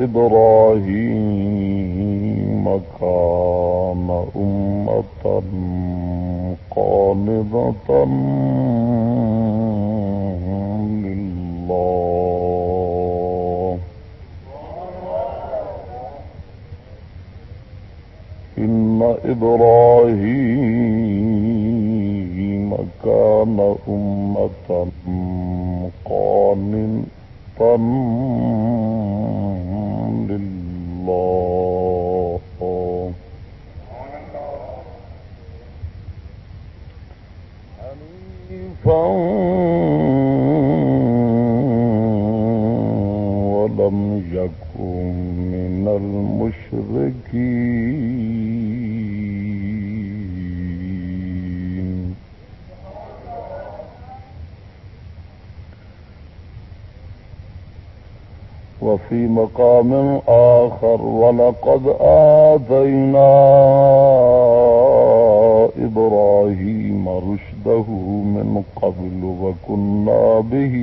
إبراهيم كان أمة قانضة لله. إن إبراهيم كان أمة قانتا مقام آخر ولقد آتينا إبراهيم رشده من قبل وكنا به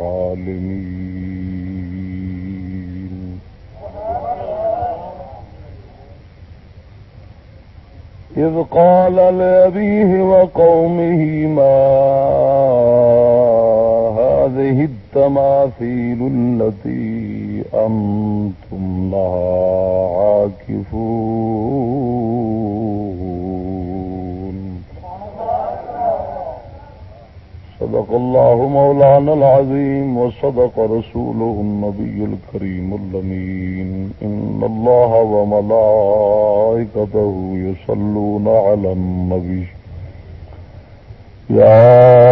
عالمين. إذ قال لأبيه وقومه ما هذه الدنيا التماثيل التي أنتم لها عاكفون. صدق الله مولانا العظيم وصدق رسوله النبي الكريم اللمين إن الله وملائكته يصلون على النبي. يا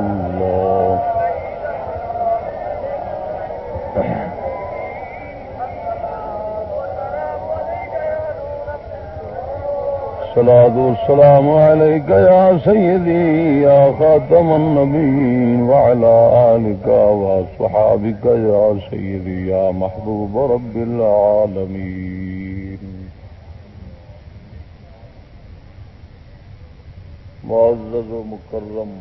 الصلاة والسلام عليك يا سيدي، يا خاتم النبيين، وعلى آلك وصحابك يا سيدي، يا محبوب رب العالمين. معزز و مکرم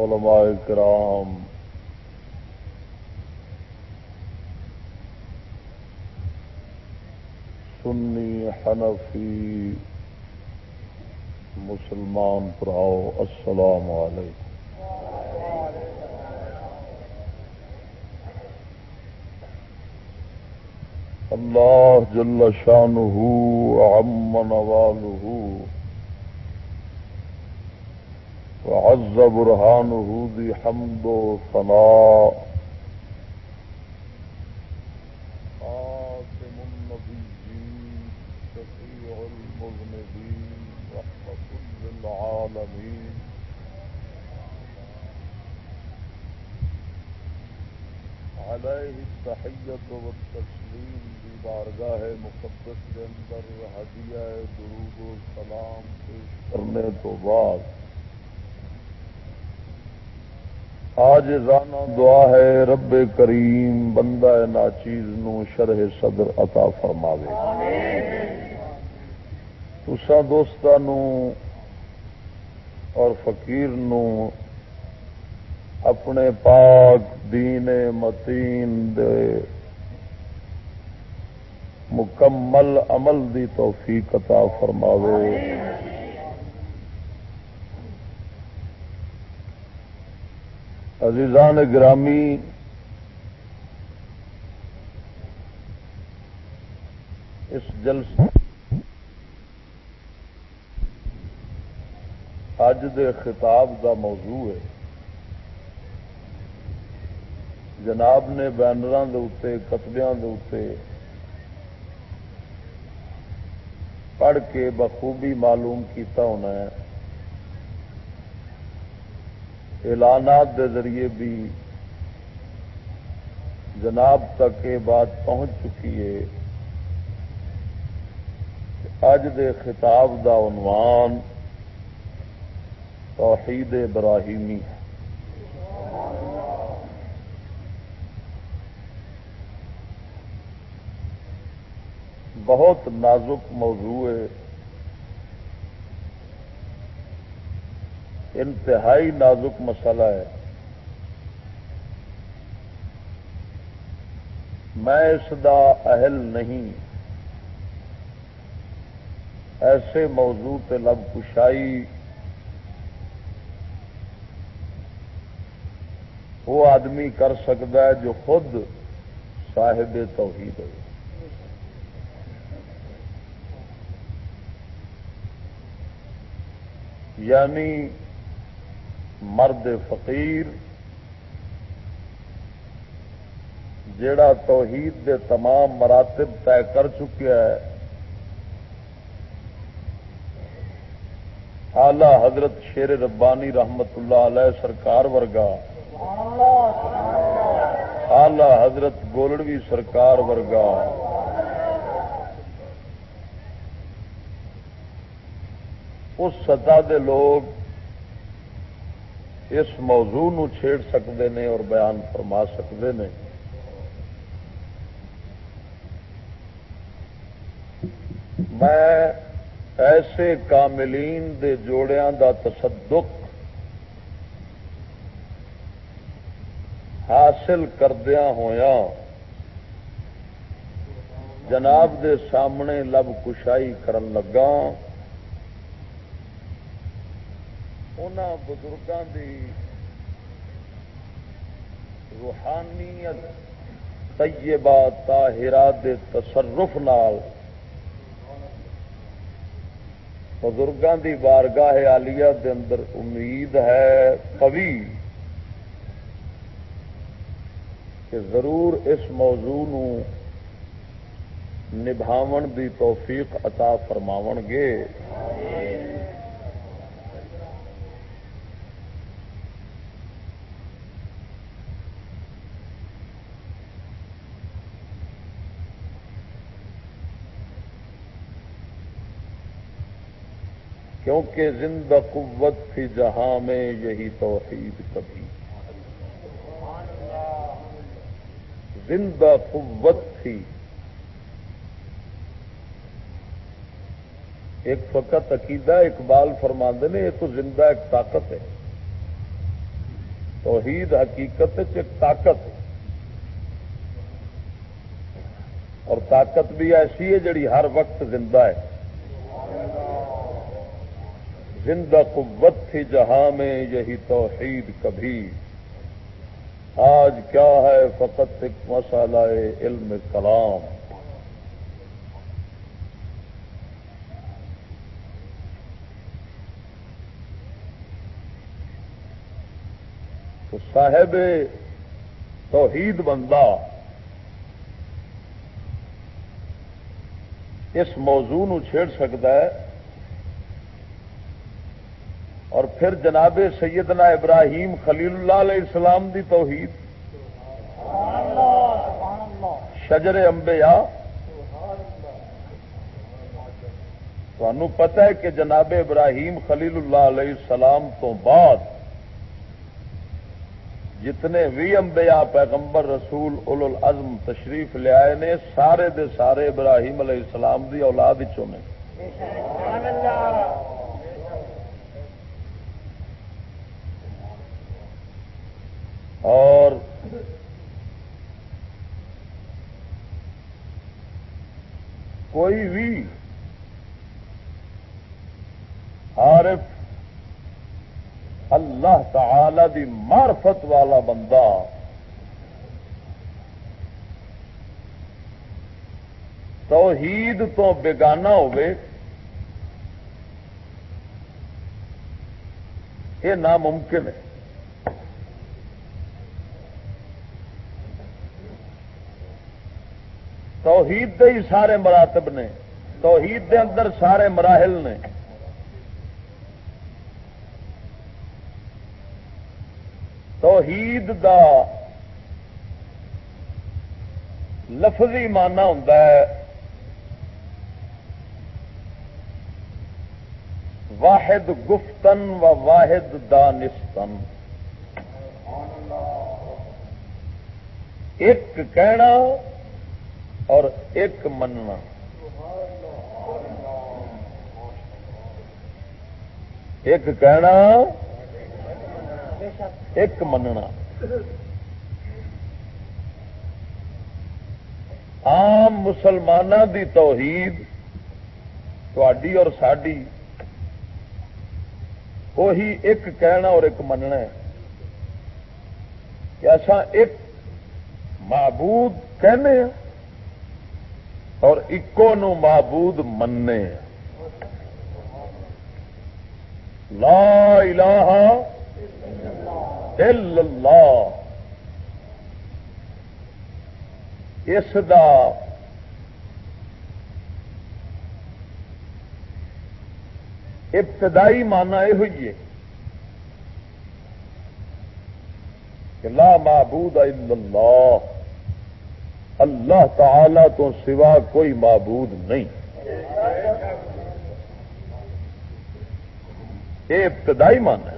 علماء کرام سنی حنفی مسلمان پراؤ السلام علیکم۔ اللہ جل شانہ عم نوالہ وعز برهانه ذي حمد وثناء. خاتم النبيين، شفيع للمذنبين رحمة للعالمين. عليه التحية والتسليم ببارگاہ مقدس کے اندر ہدیہ درود و سلام پیش کرنے تو بعد آج رانا دعا ہے، رب کریم بندہ ناچیز نو شرح صدر عطا فرماوے۔ تسا دوستان اور فقیر نو اپنے پاک دین متین دے مکمل عمل دی توفیق عطا فرماوے۔ عزیزان گرامی، اس جلسے اج دے خطاب دا موضوع ہے۔ جناب نے بینر کتبیا پڑھ کے بخوبی معلوم کیتا ہونا ہے۔ اعلانات دے ذریعے بھی جناب تک یہ بات پہنچ چکی ہے اج دے خطاب دا عنوان توحید ابراہیمی ہے۔ بہت نازک موضوع ہے۔ انتہائی نازک مسئلہ ہے۔ میں اس دا اہل نہیں۔ ایسے موضوع تے لب کشائی وہ آدمی کر سکتا ہے جو خود صاحب توحید ہو یعنی مرد فقیر جیڑا توحید دے تمام مراتب طے کر چکیا ہے۔ آلہ حضرت شیر ربانی رحمت اللہ علیہ سرکار ورگا آلہ حضرت گولڑوی سرکار ورگا، اس سطح دے لوگ اس موضوع نو چھیڑ سکتے ہیں اور بیان فرما سکتے ہیں میں ایسے کاملین دے جوڑیاں دا تصدق حاصل کردیا ہوا جناب دے سامنے لب کشائی کرن لگا ان بزرگوں کی روحانیت طیبہ طاہرات دے تصرف نال بزرگوں کی بارگاہ آلیہ دے اندر امید ہے قوی کہ ضرور اس موضوع نو نبھاون دی توفیق عطا فرماون گے۔ کیونکہ زندہ قوت تھی جہاں میں یہی توحید کبھی۔ زندہ قوت تھی۔ ایک فقط عقیدہ اقبال فرماندے نے، یہ تو زندہ ایک طاقت ہے۔ توحید حقیقت ایک طاقت ہے۔ اور طاقت بھی ایسی ہے جڑی ہر وقت زندہ ہے۔ زندہ قوت تھی جہاں میں یہی توحید کبھی۔ آج کیا ہے فقط ایک مسئلہ علم کلام؟ تو صاحب توحید بندہ، اس موضوع نو چھیڑ سکتا ہے۔ اور پھر جناب سیدنا ابراہیم خلیل اللہ علیہ السلام دی توحید. شجر انبیاء. تمہوں پتہ ہے کہ جناب ابراہیم خلیل اللہ علیہ السلام تو بعد جتنے بھی انبیاء پیغمبر رسول اول العزم تشریف لے آئے نے، سارے دے سارے ابراہیم علیہ السلام دی اولاد چنے اور کوئی بھی عارف اللہ تعالی دی معرفت والا بندہ توحید تو بےگانا ہوئے، یہ ناممکن ہے۔ توحید دے ہی سارے مراتب نے، توحید دے اندر سارے مراحل نے۔ توحید دا لفظی مانا ہوں واحد گفتن و واحد دانستن۔ ایک کہنا اور ایک مننا۔ ایک کہنا، ایک مننا۔ عام مسلمانوں دی توحید تھی اور ساری وہی ایک کہنا اور ایک مننا ہے۔ کہ ایسا ایک معبود کہنے ہیں اور اکو نو معبود مننے لا الہ الا اللہ۔ اس دا ابتدائی مانا یہ ہوئی ہے کہ لا معبود الا اللہ۔ اللہ تعالی تو سوا کوئی معبود نہیں۔ یہ ابتدائی مان ہے۔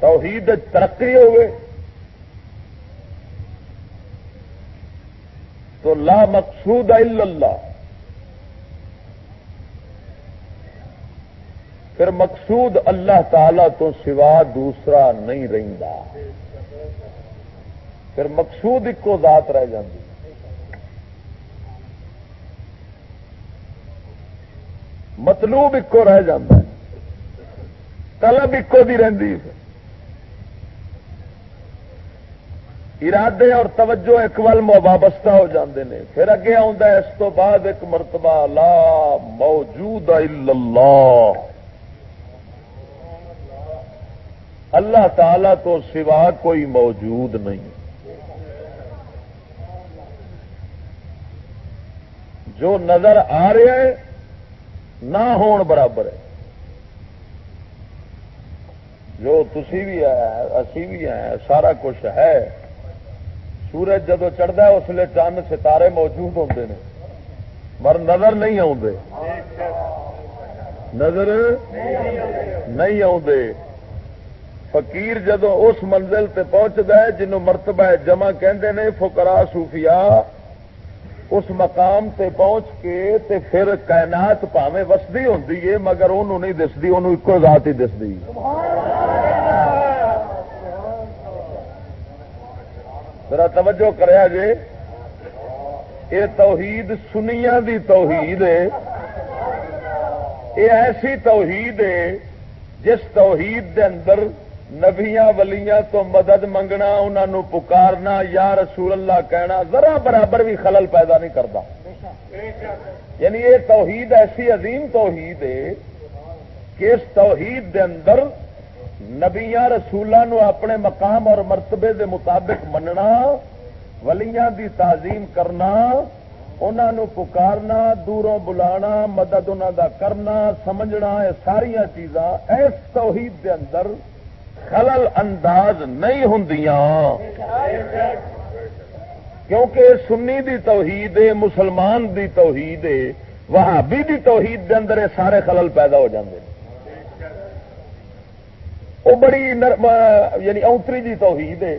توحید ترقی ہوئے تو لا مقصود الا اللہ۔ پھر مقصود اللہ تعالی تو سوا دوسرا نہیں رہتا پھر مقصود ایکو ذات رہ جاتی مطلوب ایکو رہ جاتا ہے۔ طلب ایکو دی رہی ارادے اور توجہ ایک ول وابستہ ہو جاندے نے۔ پھر اگے آ اس تو بعد ایک مرتبہ لا موجود الا اللہ۔ اللہ تعالی تو سوا کوئی موجود نہیں۔ جو نظر آ رہا ہے نہ ہون برابر ہے۔ جو تسی بھی ہے، اسی بھی ہیں، سارا کچھ ہے۔ سورج جدو چڑھتا ہے، اس لیے چند ستارے موجود ہوتے ہیں مر نظر نہیں آتے نظر نہیں آتے فقیر جدو اس منزل تے پہنچتا ہے جنوں مرتبہ جمع کہندے نے فکرا صوفیاء، اس مقام تے پہنچ کے تے پھر کائنات پاوے وسدی ہوں مگر انہوں نہیں دستی انہوں ایک ذات ہی دستی میرا توجہ کریا جے یہ توحید سنیا دی توحید ہے۔ یہ ایسی توحید ہے جس توحید دے اندر نبیاں ولیاں تو مدد منگنا انہوں پکارنا، یا رسول اللہ کہنا، ذرا برابر بھی خلل پیدا نہیں کرتا۔ یعنی یہ توحید ایسی عظیم توحید ہے کہ اس توحید دے اندر نبیا رسولوں اپنے مقام اور مرتبے دے مطابق مننا، ولیاں دی تعظیم کرنا انہوں پکارنا، دوروں بلا مدد انہوں دا کرنا، سمجھنا، یہ ساریا چیزاں اس توحید دے اندر خلل انداز نہیں ہوں کیونکہ سنی دی توحید ہے، مسلمان دی توحید ہے، وہابی دی توحید دے اندر سارے خلل پیدا ہو جاندے وہ بڑی یعنی اوتری دی توحید ہے۔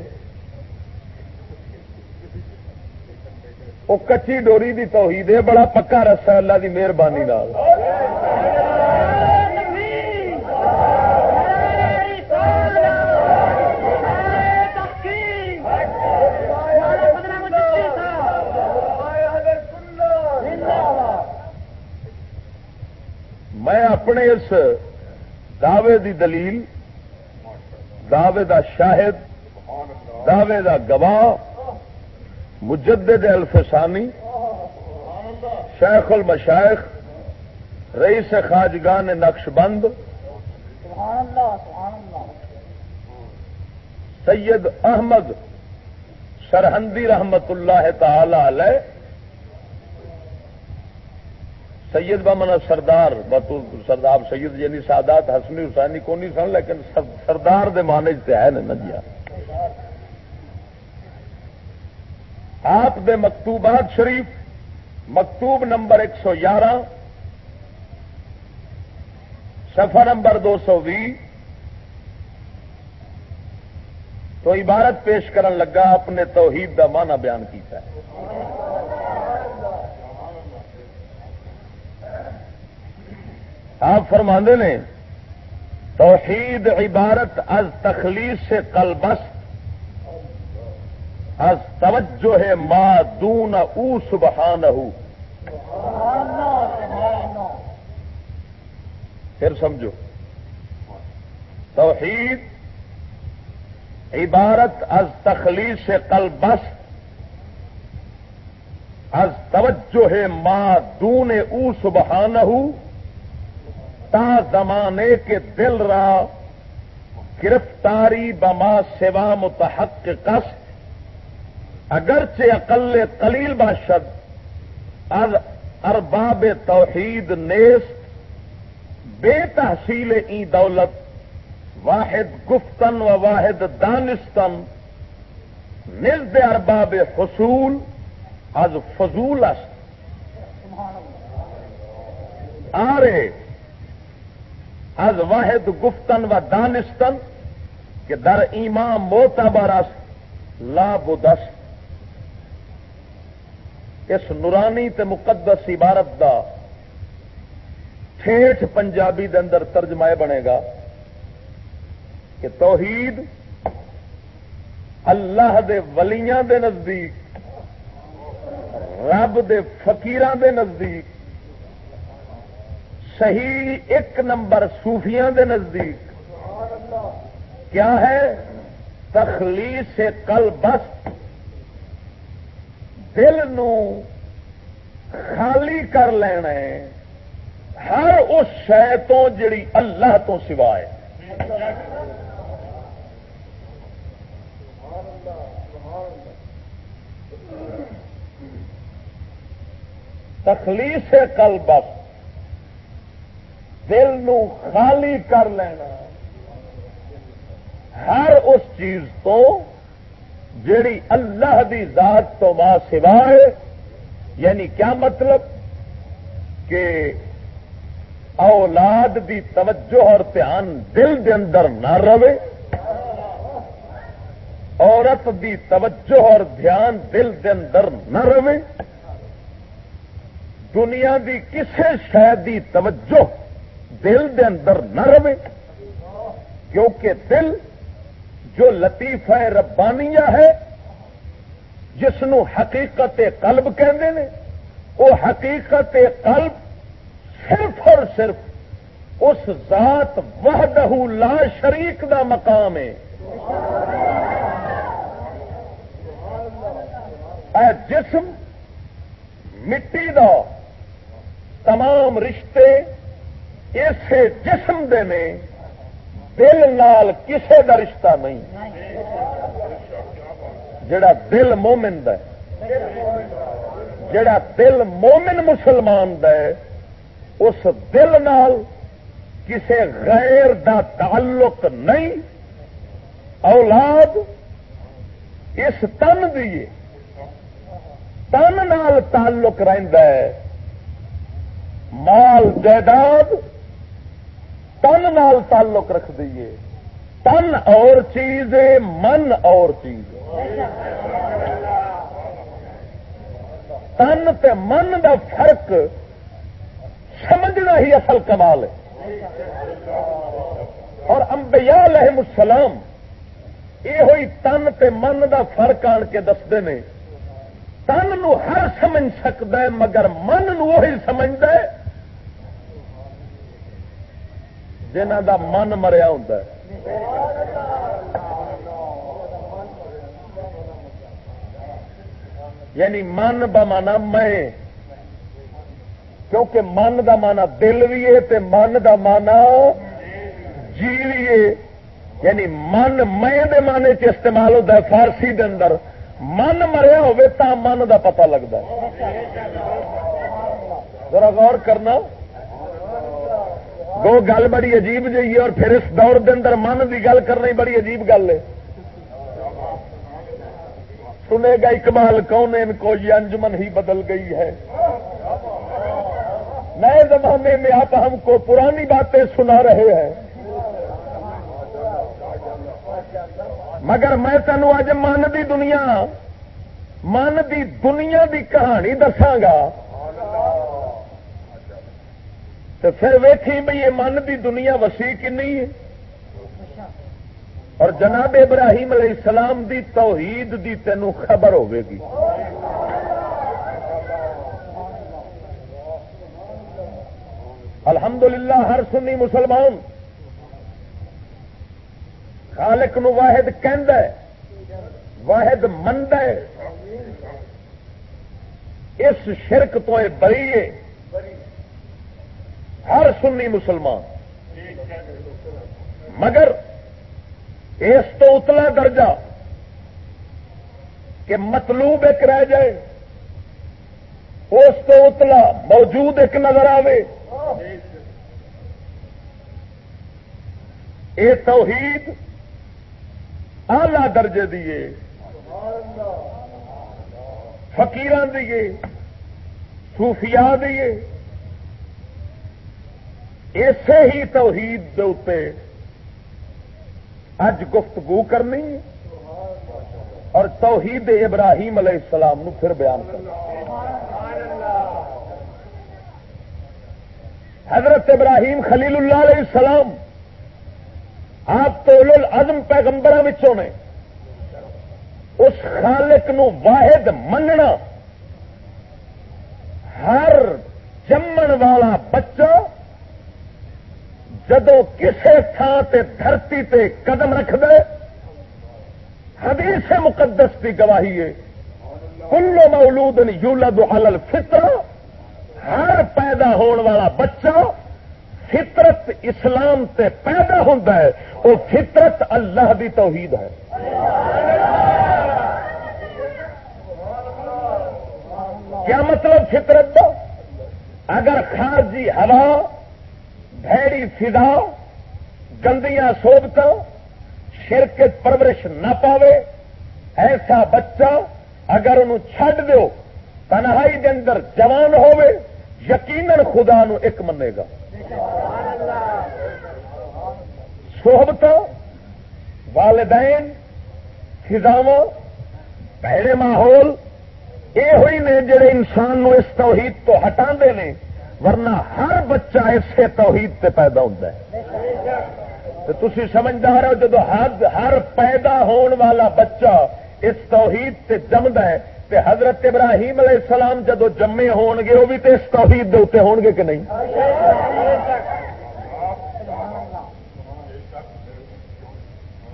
وہ کچی ڈوری دی توحید ہے، بڑا پکا رسا اللہ دی مہربانی میں اپنے اس دعوے دی دلیل، دعوے دا شاہد، دعوے دا گواہ، مجدد الفسانی، شیخ المشائخ، رئیس خاجگان نقش بند، سید احمد سرحندی رحمت اللہ تعالی علیہ سید بمنا سردار سردار سید یعنی سادات، حسنی حسینی کو نہیں سن، لیکن سردار دے مانے سے ہے نا جی آپ دے مکتوبات شریف، مکتوب نمبر ایک سو گیارہ سفر نمبر دو سو بھی تو عبارت پیش کرن لگا، اپنے توحید دا معنی بیان کیتا ہے۔ آپ فرماندے نے، توحید عبارت از تخلیص سے قلبس از توجہ ہے ما دون او سبحان پھر سمجھو، توحید عبارت از تخلیص سے قلبس از توجہ ہے ما دون او سبحان تا زمانے کے دل را گرفتاری بما سوا متحق کس اگرچہ اقل قلیل باشد، از ارباب توحید نیست، بے تحصیل ای دولت، واحد گفتن و واحد دانستن، نزد ارباب حصول از فضول است۔ آرے از واحد گفتن و دانستن کہ در ایمان موتبر است، لا بدست اس نورانی تے مقدس عبارت دا ٹھیٹ پنجابی دے اندر ترجمہ بنے گا کہ توحید اللہ دے ولیاں دے نزدیک، رب دے فقیران دے نزدیک صحیح ایک نمبر صوفیاں دے نزدیک۔ کیا ہے؟ تخلیص کل بس دل نو خالی کر لینا ہے۔ ہر اس شہ تو جڑی اللہ تو سوائے۔ تخلیص کل بس دل نو خالی کر لینا۔ ہر اس چیز تو جیڑی اللہ دی ذات تو ماں سوائے یعنی کیا مطلب؟ کہ اولاد دی توجہ اور دھیان دل دے اندر نہ رہے، عورت دی توجہ اور دھیان دل دے اندر نہ رہے۔ دنیا دی کسے شہ دی توجہ دل دے اندر نہ رہے، کیونکہ دل جو لطیفہ ربانیہ ہے، جس نو حقیقت قلب کہندے نے وہ حقیقت قلب صرف اور صرف اس ذات وحدہ لا شریک دا مقام ہے۔ اے جسم، مٹی دا تمام رشتے اسے جسم دے نے دل نال کسے دا رشتہ نہیں۔ جڑا دل مومن دا جڑا دل مومن مسلمان دا اس دل نال کسے غیر دا تعلق نہیں۔ اولاد اس تن دیے تن نال تعلق رہتا ہے۔ مال جائیداد تن نال تعلق رکھ دیے تن اور چیز من اور چیز۔ تن تے من دا فرق سمجھنا ہی اصل کمال ہے۔ اور انبیاء علیہ السلام یہ ہوئی تن تے من دا فرق آن کے دستے نے۔ تن نو ہر سمجھ سکتا ہے، مگر من نو وہی سمجھتا ہے۔ جنہ دا من مریا ہوں یعنی من بمانا میں۔ کیونکہ من دا مانا دل بھی ہے تے من دا مانا جی بھی ہے۔ یعنی من میں دے مانے چ استعمال ہوتا ہے فارسی دے اندر۔ من مریا ہوئے تا من دا پتہ لگتا ہے۔ ذرا غور کرنا۔ وہ گل بڑی عجیب جی ہے اور پھر اس دور دے اندر من کی گل کرنا بڑی عجیب گل ہے۔ سنے گا اقبال، کون ان کو یہ انجمن ہی بدل گئی ہے۔ نئے زمانے میں آپ ہم کو پرانی باتیں سنا رہے ہیں۔ مگر میں تینوں اج من دی دنیا، من دی دنیا دی کہانی دساگا تو پھر ویکھی بھائی یہ من دی دنیا وسیع کنی ہے؟ اور جناب ابراہیم علیہ السلام دی توحید دی تینوں خبر ہوے گی۔ الحمدللہ ہر سنی مسلمان، خالق نو واحد ہے، واحد مند ہے۔ اس شرک تو بری ہے۔ ہر سنی مسلمان۔ مگر اس تو اتلا درجہ کہ مطلوب ایک رہ جائے، اس تو اتلا موجود ایک نظر آئے یہ توحید آلہ درجے دیے فکیر دیے صوفیاء دیے اسی ہی توحید دے اج گفتگو کرنی اور توحید ابراہیم علیہ السلام نو پھر بیان کرنا حضرت ابراہیم خلیل اللہ علیہ السلام آپ تو ازم پیغمبر نے اس خالق نو واحد مننا، ہر جمن والا بچہ جدو کسے تھان تے دھرتی تے قدم رکھ دے، حدیث مقدس کی گواہی ہے کلو مولود یولد علی الفطر، ہر پیدا ہون والا بچہ فطرت اسلام تے پیدا ہوتا ہے وہ فطرت اللہ دی توحید ہے۔ کیا مطلب فطرت دا؟ اگر خارجی ہوا بھڑی فضا گندیاں سوبت شرک پرورش نہ پاوے، ایسا بچہ اگر انہوں چھڈ دو تنہائی دے اندر جوان ہوے یقیناً خدا نو ایک منے گا۔ سوبت والدین فضاو بہڑے ماحول، یہ ہوئی نے جڑے انسان نو اس توحید تو ہٹا نے ورنہ ہر بچہ اسے توحید سے پیدا ہوتا ہے۔ تو تھی سمجھدار ہو جدو ہر پیدا ہون والا بچہ اس توحید سے جمد ہے، تے حضرت ابراہیم علیہ السلام جدو جمے ہون گے وہ بھی تو اس توحید دے اتنے ہون گے کہ نہیں؟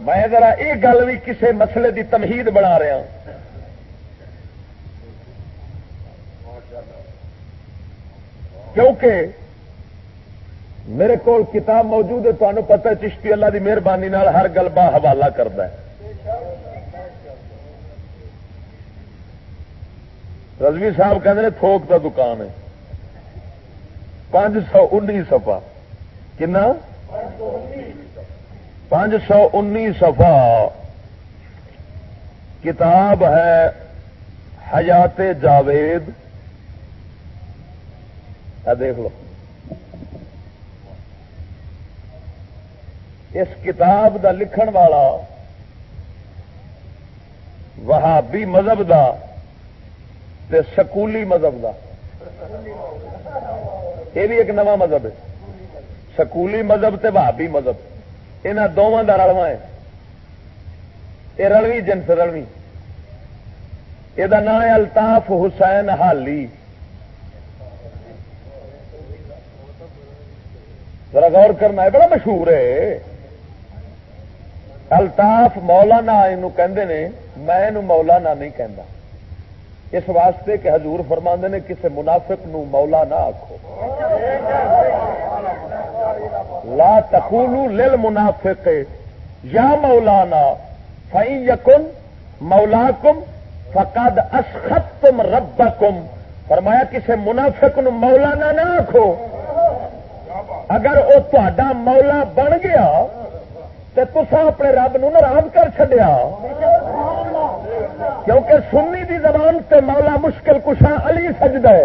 میں ذرا یہ گل بھی کسی مسئلے دی تمہید بنا رہا ہوں۔ کیونکہ میرے کو کتاب موجود ہے تمہیں پتا چشتی اللہ کی مہربانی ہر گل با حوالہ کرتا ہے۔ رضوی صاحب کہتے تھوک کا دکان ہے۔ پانچ سو انی سفا کنا؟ پانچ سو انی سفا کتاب ہے حیات جاوید۔ دیکھ لو۔ اس کتاب دا لکھن والا وہابی مذہب دا تے سکولی مذہب دا۔ یہ بھی ایک نواں مذہب ہے۔ سکولی مذہب تے وہابی مذہب۔ یہاں دونوں کا رلوا ہے۔ یہ رلوی جنس رلوی۔ یہ نام ہے الطاف حسین حالی۔ ذرا غور کرنا ہے، بڑا مشہور ہے۔ الطاف مولانا نے، میں مولانا نہیں کہنا اس واسطے کہ حضور فرما نے کسی منافق نو مولا نہ آخو لا تقولو لل منافق یا مولانا فئی یقن مولا کم فقد اسخت تم رب فرمایا کسی منافق نو مولانا نہ آخو اگر وہ تا مولا بن گیا تو تسا اپنے رب ناراض کر چڈیا کیونکہ سنی دی زبان سے مولا مشکل کشا علی سجد ہے۔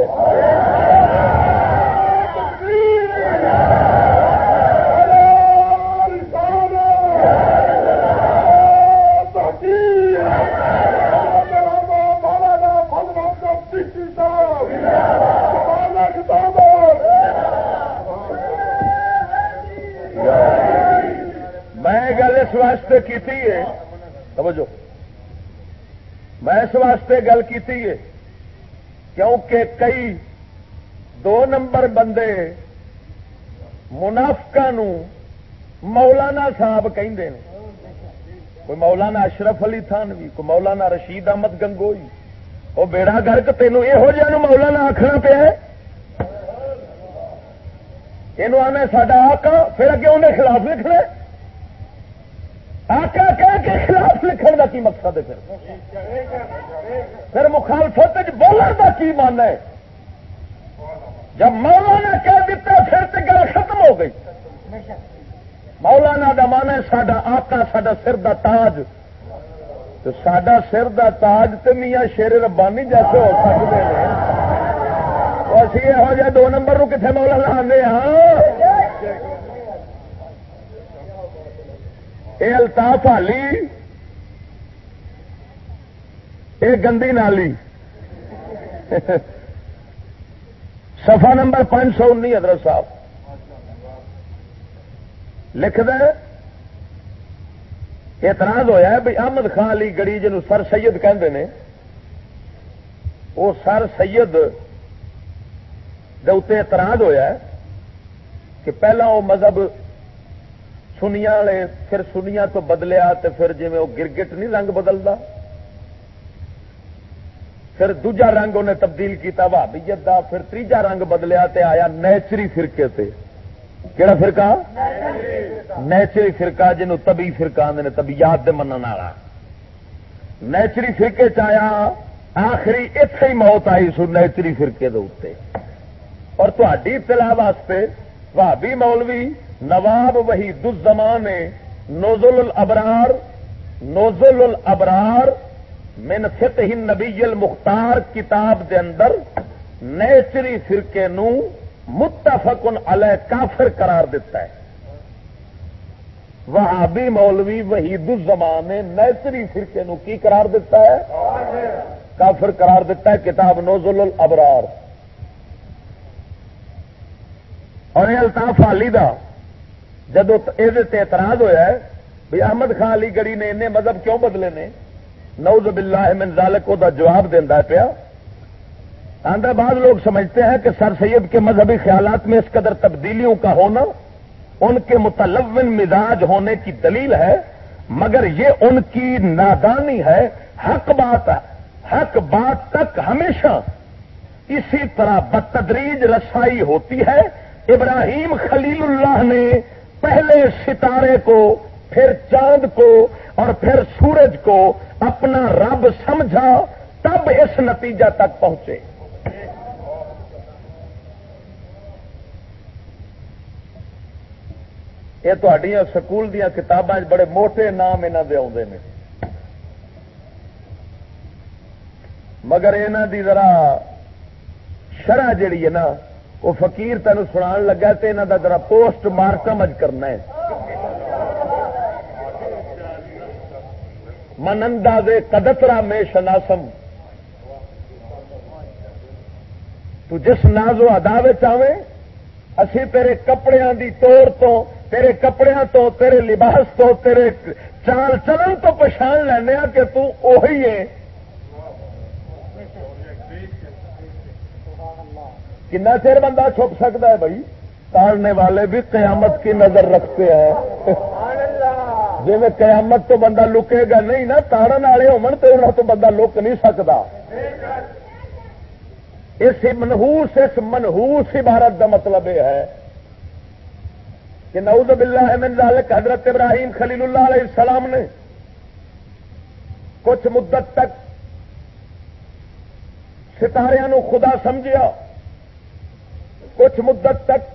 میں اس واسطے گل کی کیونکہ کئی دو نمبر بندے منافقا مولانا صاحب کہیں کوئی مولانا اشرف علی تھانوی، کوئی مولانا رشید احمد گنگوئی۔ وہ بیڑا گرک تینوں یہو جہ مولانا آخنا پیا یہ آنا سڈا آکا پھر اگے انہیں خلاف لکھنا آقا کہہ کے خلاف لکھن کا کی مقصد ہے پھر؟ پھر مخالفت بولن کا کی من ہے؟ جب مولانا کہہ دیتا پھر تو گل ختم ہو گئی۔ مولانا کا من ہے سڈا آقا سڈا سر دا تاج۔ تو سڈا سر دا تاج تو میاں شیر ربانی جیسے ہو سکتے ہیں۔ اسی یہو جہ دو نمبر نو کتنے مولانا آنے ہاں؟ یہ الطاف حالی یہ گندی نالی۔ سفا نمبر پانچ سو انی حضرت صاحب۔ لکھ دیں اعتراض ہوا ہے بھائی احمد خان علی گڑی جن سر سید کہندے نے، وہ سر سید دے اعتراض ہوا ہے کہ پہلا وہ مذہب سنیا والے، پھر سنیا تو بدلیا تو پھر جی وہ گرگٹ نہیں رنگ بدلتا پھر دوجا رنگ انہیں تبدیل کیا بھابیت کا پھر تیجا رنگ بدلیا تے آیا نیچری فرقے تے۔ کہڑا فرقہ؟ نیچری فرقہ جنوب تبھی فرقہ آدھے تبھی یاد من والا۔ نیچری فرقے چیا آخری اتے ہی موت آئی سو نیچری فرقے دے اور تھی اطلاع واسطے بھابی مولوی نواب وہی الزمان نوزل الابرار نوزل الابرار من فقہ نبی المختار کتاب دے اندر نیچری فرقے نو متفقن علیہ کافر قرار دیتا ہے۔ وہابی مولوی وحید الزمان نے نیچری فرقے نو کی قرار دیتا ہے؟ کافر قرار دیتا ہے کتاب نوزل الابرار۔ اور یہ الطاف علی دا جدو یہ اعتراض ہوا ہے بھی احمد خان علی گڑی نے انہیں مذہب کیوں بدلے نے؟ نوز باللہ من ذالک دا جواب دینا پیا۔ آندہ بعض لوگ سمجھتے ہیں کہ سر سید کے مذہبی خیالات میں اس قدر تبدیلیوں کا ہونا، ان کے متلون مزاج ہونے کی دلیل ہے، مگر یہ ان کی نادانی ہے، حق بات حق بات تک ہمیشہ اسی طرح بتدریج رسائی ہوتی ہے۔ ابراہیم خلیل اللہ نے پہلے ستارے کو، پھر چاند کو اور پھر سورج کو اپنا رب سمجھا، تب اس نتیجہ تک پہنچے۔ یہ سکول دیا کتابیں بڑے موٹے نام یہاں دے آتے ہیں مگر یہاں دی ذرا شرح جیڑی ہے نا وہ فقیر تین سنا لگا تو یہاں کا ذرا پوسٹ مارٹم اج کرنا ہے۔ منندا دے کدترا میں شناسم تو جس نازو ادا آوے، اسی تیرے کپڑے دی توڑ تو، تیرے کپڑے تو، تیرے لباس تو، تیرے چال چلن تو پچھان لینا کہ تو اوہی ہے کنا چیر بندہ چھپ سکتا ہے بھائی؟ تارنے والے بھی قیامت کی نظر رکھتے ہیں۔ جی میں قیامت تو بندہ لکے گا نہیں نا تارن والے ہومن تو بندہ لک نہیں سکتا۔ اس منہوس اس منہوس عبارت کا مطلب یہ ہے کہ نعوذ باللہ من ذالک حضرت ابراہیم خلیل اللہ علیہ السلام نے کچھ مدت تک ستارے خدا سمجھیا۔ کچھ مدت تک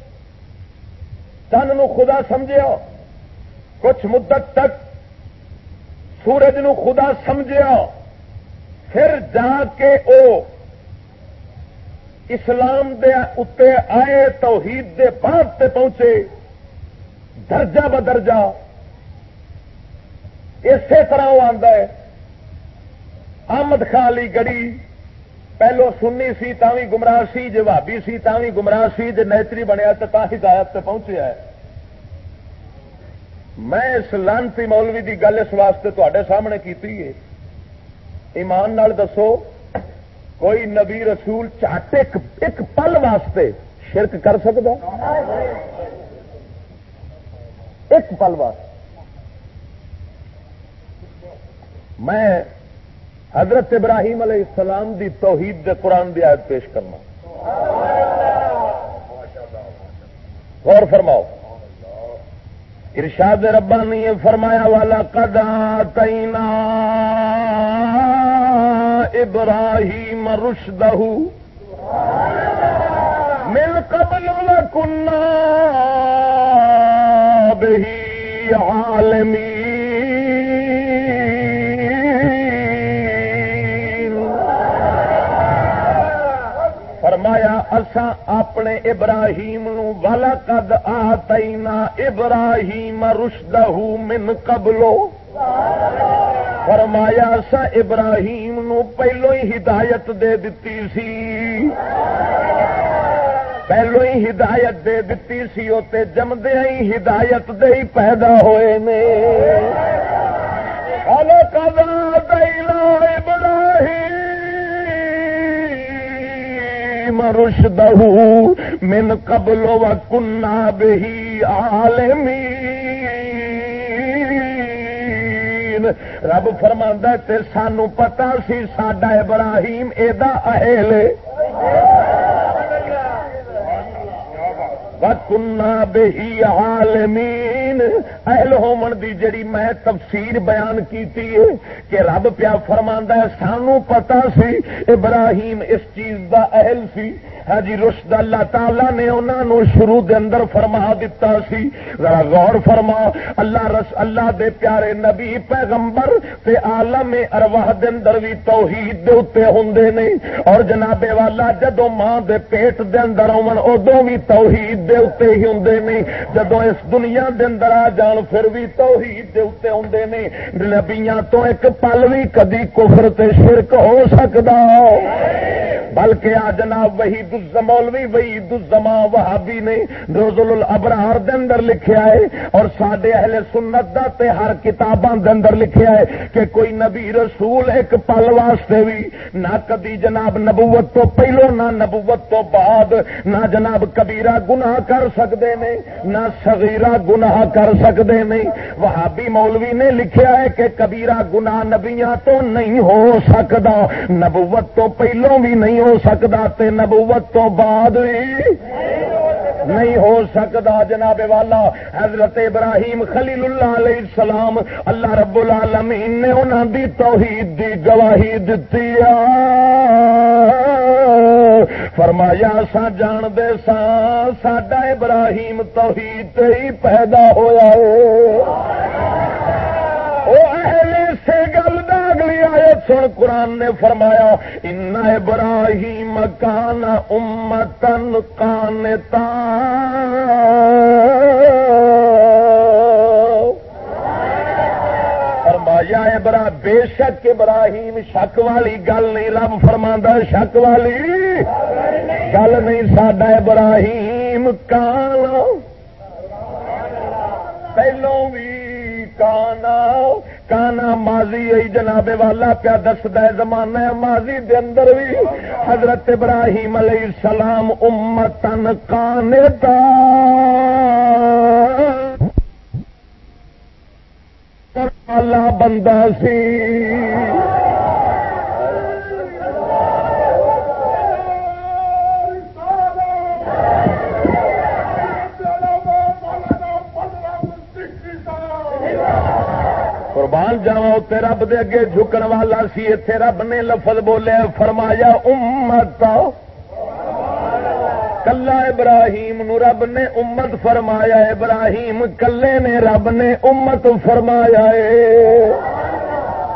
چند نو خدا سمجھیا کچھ مدت تک سورج نو خدا سمجھیا پھر جا کے او اسلام دے اتے آئے، توحید دے بعد تے پہنچے، درجہ بدرجہ اسی طرح وہ آتا ہے، احمد خالی گڑی پہلو سنی سی بھی گمراہ سی جی بھابی سی بھی گمراہ سی جی نیتری بنیا تو ہدایت سے پہنچیا ہے۔ میں اس لانتی مولوی دی گل اس واسطے تے سامنے کی ایمان نال دسو، کوئی نبی رسول چاٹ ایک پل واسطے شرک کر سکتا ایک پل واسطے۔ میں حضرت ابراہیم علیہ السلام دی توحید دے قرآن دی آیت پیش کرنا۔ غور فرماؤ۔ ارشاد ربانی نے فرمایا والا کدا تینا ابراہیم رشدہ مل قبل کنا بہی عالمی فرمایا اسا اپنے ابراہیم نو والا قد آتینا ابراہیم رشدہ من قبلو۔ فرمایا سا ابراہیم نو پہلو ہی ہدایت دے دیتی سی۔ پہلو ہی ہدایت دے دیتی سی تے جمدے ہی ہدایت دے ہی پیدا ہوئے نے۔ ابراہیم رشدہ من قبل و کنا بہی عالمین۔ رب فرما تے سانو پتا سی، ساڈا ابراہیم ایدا اہل۔ وکنا بہی عالمین اہل ہومن دی جڑی میں تفسیر بیان کیتی ہے کہ رب پیا فرما سانو پتا سی ابراہیم اس چیز دا اہل سی۔ ہاں جی رشد اللہ تعالی نے انہوں شروع دے اندر فرما دیتا سی۔ ذرا غور فرما، اللہ رس، اللہ دے پیارے نبی پیغمبر تے عالم ارواح دے اندر بھی توحید دے اتے ہوندے نے۔ اور جناب والا جدو ماں دے پیٹ دے اندر ہون ادو بھی توحید دے اتے ہی ہوندے نے۔ جدو اس دنیا دے اندر آ جان، پھر بھی توحید دے اتے ہوندے نے۔ نبیاں تو ایک پل بھی کدی کفر تے شرک ہو سکدا۔ بلکہ آ جناب وہی مولوی وہی دزما وہابی نے روزل الابرار دے اندر لکھیا ہے۔ اور سڈے اہل سنت دا تے ہر کتاباں دے اندر لکھیا ہے کہ کوئی نبی رسول ایک پل واسطے بھی نہ کدی جناب نبوت تو پہلو، نہ نبوت تو بعد، نہ جناب کبیرہ گناہ کر سکتے نے، نہ سغیرہ گناہ کر سکتے نہیں وہابی مولوی نے لکھیا ہے کہ کبیرہ گناہ نبیاں تو نہیں ہو سکتا نبوت تو پہلو بھی نہیں ہو سکتا تے نبوت تو بعد بھی نہیں ہو سکتا جناب والا، حضرت ابراہیم خلیل اللہ علیہ السلام، اللہ رب العالمین نے انہوں دی توحید دی گواہی دیتی فرمایا سا جان دے سا ساڈا ابراہیم توحید ہی پیدا ہوا سے گل اگلی آئے سن، قرآن نے فرمایا ان ابراہیم کان امتن کان فرمایا ابرا بے شک ابراہیم شک والی گل نہیں، رب فرما شک والی۔ گل نہیں، ساڈا ابراہیم کان۔ پہلو بھی کانا کانا ماضی ای جناب والا پیا دستا زمانہ ماضی دے اندر بھی۔ حضرت ابراہیم علیہ السلام امتن کانے اللہ بندہ سی۔ قربان جاوا اتنے رب دے اگے جھکن والا سی اتے رب نے لفظ بولے، فرمایا، امت کلا ابراہیم نو رب نے امت فرمایا، ابراہیم کلے نے رب نے امت فرمایا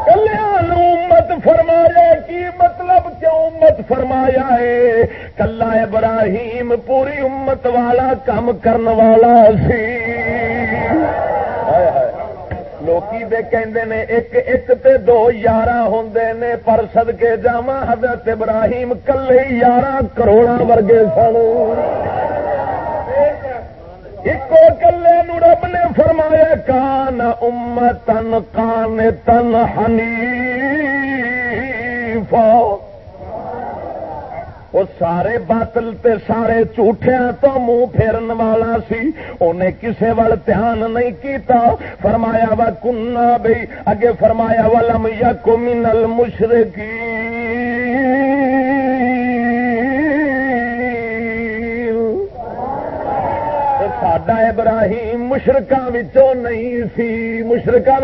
کلیا امت فرمایا، کی مطلب کیوں امت فرمایا ہے کلا ابراہیم پوری امت والا کام کرنے والا سی۔ لوکی دے کہندے نے، ایک ایک تے دو یارہ ہوندے نے، پر صدقے جاواں حضرت ابراہیم کلے یارہ کروڑا ورگے سن۔ ایک کلے نو رب نے فرمایا، کان امتن، کان تن ہنی وہ سارے باطل تے سارے جھوٹیاں تو منہ پھیرن والا سی۔ انہیں کسے وال دھیان نہیں کیتا۔ فرمایا، وا کنا بھائی اگے فرمایا، ولم یک من المشرکی ساڈا ابراہیم مشرقہ نہیں سی۔ مشرقہ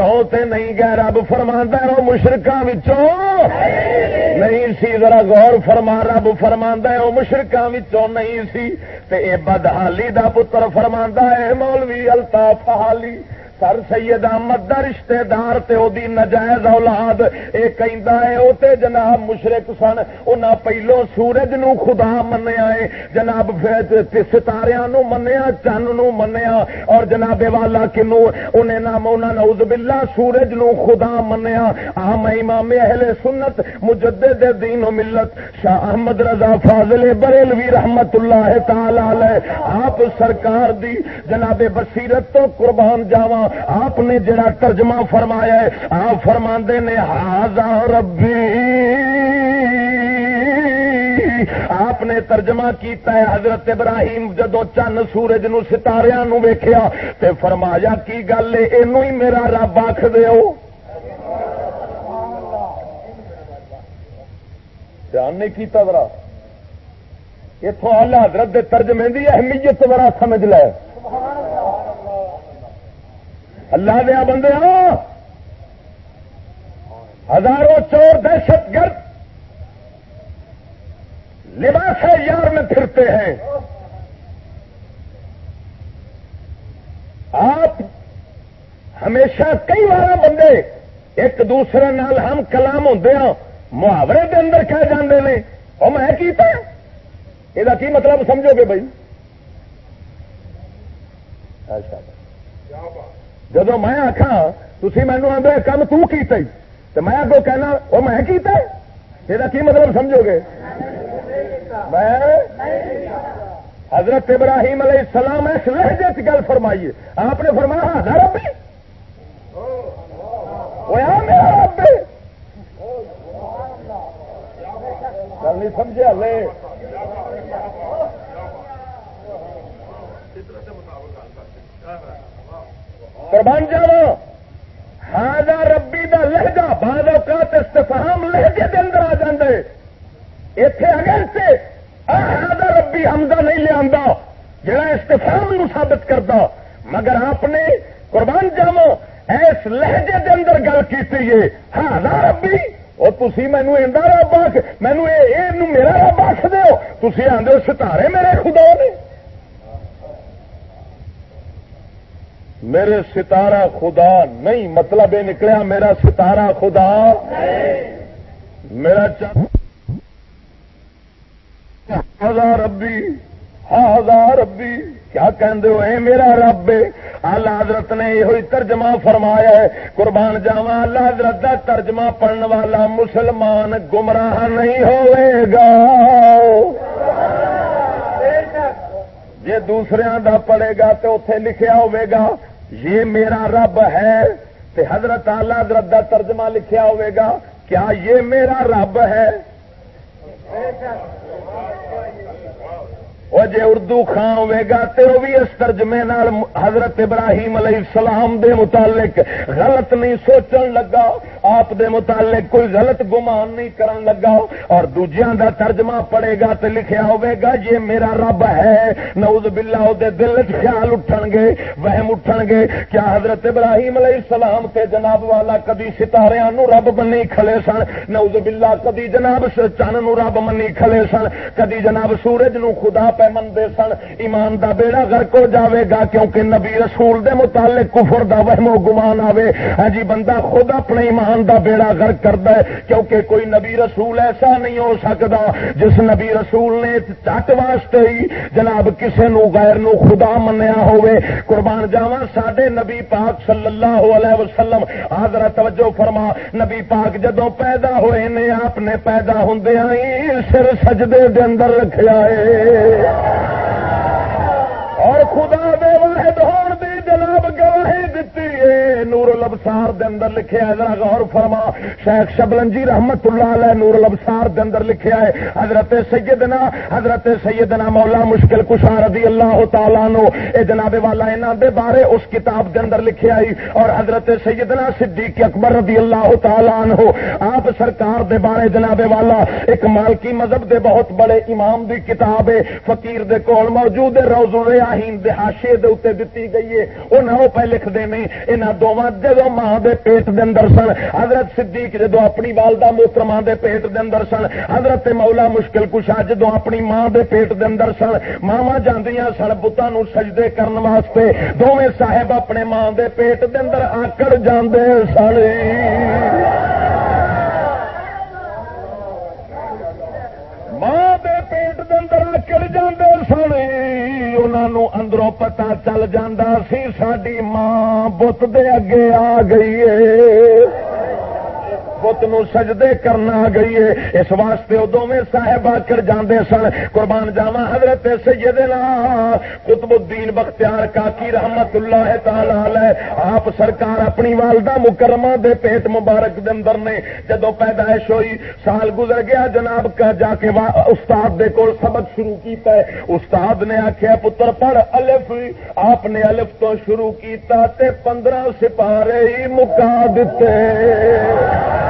سو تے نہیں گیا رب فرما وہ مشرقہ نہیں سی، ذرا غور فرما، رب فرما وہ مشرقہ نہیں سی۔ تے اے بدحالی دا پتر فرما ہے، مولوی الطاف حالی۔ سر سید احمد دا رشتے دار تے او دی نجائز اولاد۔ اے کہندا ہے، او تے جناب مشرک سن انہاں پہلو سورج نو خدا منیا ہے۔ جناب ستاریاں نو منیا، چن نو منیا۔ اور جناب والا کنو انہیں نام انہاں نعوذ باللہ سورج نو خدا منیا۔ عام امام اہل سنت، مجدد دین و ملت، شاہ احمد رضا فاضل بریلوی رحمت اللہ تعالی علیہ۔ آپ سرکار دی جناب بصیرت تو قربان جاواں۔ آپ نے جڑا ترجمہ فرمایا ہے، آپ فرما نے ہاضا ربی. آپ نے ترجمہ کیتا ہے، حضرت ابراہیم جدو چند سورج نو ستاریا نو ویخیا تے فرمایا، کی گل ہے؟ میرا رب آخ دو دھیان نہیں کیتا ذرا۔ اتوں اللہ حضرت ترجمے کی اہمیت ذرا سمجھ لے۔ اللہ دیا بندے ہزاروں چور دہشت گرد لباس یار میں پھرتے ہیں۔ آپ ہمیشہ کئی بار بندے ایک دوسرے نال ہم کلام ہوں ہاں، محاورے کے اندر کہہ جاندے نے۔ اور میں کیتا یہ کی مطلب سمجھو گے بھائی؟ اچھا جب میں آخا تھی مینو آدھے کام تو میں اگو کہنا وہ میں کیتا یہ کی مطلب سمجھو گے میں حضرت ابراہیم علیہ السلام اس لہجے کی گل فرمائیے آپ نے فرمایا ہاں رب میرا رب گل نہیں سمجھا لے قربان جاو ہاں ربی دا لہجہ بعد اوقات استفہام لہجے دے اندر آ جاندے۔ ایتھے اگر سے ہاں ربی حمزہ نہیں لیا جڑا استفام ثابت کرتا مگر آپ نے قربان جامو اس لہجے دے اندر گل کی ہاں ربی اور تھی مینو رب آخ مینو میرا رب آخ دو تھی آدھے ستارے میرے خدا نے۔ میرے ستارہ خدا نہیں مطلب یہ نکلیا میرا ستارہ خدا۔ میرا ہزار ربی ہزار ربی کیا ہو؟ اے میرا رب اللہ حضرت نے یہ ترجمہ فرمایا ہے۔ قربان جاوا اللہ حضرت کا ترجمہ پڑھنے والا مسلمان گمراہ نہیں ہوئے گا۔ جی دوسرے دا پڑے گا تو اتے لکھیا ہوئے گا۔ یہ میرا رب ہے تے حضرت اعلی حضرت کا ترجمہ لکھیا ہوئے گا، کیا یہ میرا رب ہے؟ وہ جی اردو خان ہوئے گا تو وہ بھی اس ترجمے نال حضرت ابراہیم علیہ السلام دے متعلق غلط نہیں سوچن لگا۔ آپ دے متعلق کوئی غلط گمان نہیں کرن لگا اور دوجیاں دا ترجمہ پڑے گا تو لکھیا ہوے گا، یہ میرا رب ہے۔ نعوذ باللہ دے دل خیال اٹھن گے، وہم اٹھن گے۔ کیا حضرت ابراہیم علیہ السلام تے جناب والا کدی ستارے نو رب بنی کھلے سن؟ نعوذ باللہ، کدی جناب چن نو رب منی کھلے سن؟ کدی جناب سورج نو خدا پہ مندے سن؟ ایمان دا بیڑا گرک ہو جاوے گا کیونکہ نبی رسول دے متعلق کفر دا وہم و گمان آوے۔ ہاں جی بندہ خود اپنے ایمان دا بیڑا گرک کرتا ہے، کیونکہ کوئی نبی رسول ایسا نہیں ہو سکتا جس نبی رسول نے چٹ واسطے ہی جناب کسے نو غیر نو خدا منیا ہوئے۔ قربان جاوا سڈے نبی پاک صلی اللہ علیہ وسلم آدر توجہ فرما، نبی پاک جدو پیدا ہوئے نے، آپ نے پیدا ہوں سر سجدے دے اندر رکھا ہے۔ اور خدا دیتی ہے نور الابصار دے اندر لکھیا ہے، ذرا غور فرما۔ شیخ شبلنجی رحمت اللہ علیہ نور الابصار دے اندر لکھیا ہے، حضرت سیدنا حضرت سیدنا مولا مشکل کشا رضی اللہ تعالی نو اے جناب والا، انہاں دے بارے اس کتاب دے اندر لکھیا ہے۔ اور حضرت سیدنا صدیق اکبر رضی اللہ تعالی عنہ، آپ سرکار دے بارے جناب والا، ایک مالکی مذہب دے بہت بڑے امام دی کتاب ہے، فقیر دے کول موجود ہے روزو ریاہین دے حاشیے دے اوتے دتی گئی ہے۔ انہاں او پہ لکھ دے نے انہاں دونوں جدو ماں دے پیٹ دے اندر سن حضرت صدیق جدو اپنی والدہ محترمہ دے پیٹ دے اندر سن حضرت مولا مشکل کشا جدو اپنی ماں دے پیٹ دے اندر سن ماوا جاندیاں سن بتاں سجدے کرن واسطے دوویں صاحب اپنے ماں دے پیٹ دے اندر آکڑ جاندے سن ماں دے پیٹ دے اندر نکل جاندے سنے انہاں نو اندروں پتا چل جا سی ساری ماں بت دے اگے آ گئی ہے بت سجدے کرنا گئی ہے۔ اس واسطے وہ دونوں صاحب آ کر جاندے سن۔ قربان جاوا حضرت سیدنا قطب الدین بختیار کاکی رحمت اللہ تعالی آپ سرکار اپنی والدہ مکرمہ دے پیٹ مبارک دے اندر نے جدو پیدائش ہوئی، سال گزر گیا جناب کا، جا کے استاد دے کول سبق شروع کیتا ہے۔ استاد نے آخیا پتر پڑھ، الف۔ آپ نے الف تو شروع کیتا تے پندرہ سپارے ہی مکا دیتے۔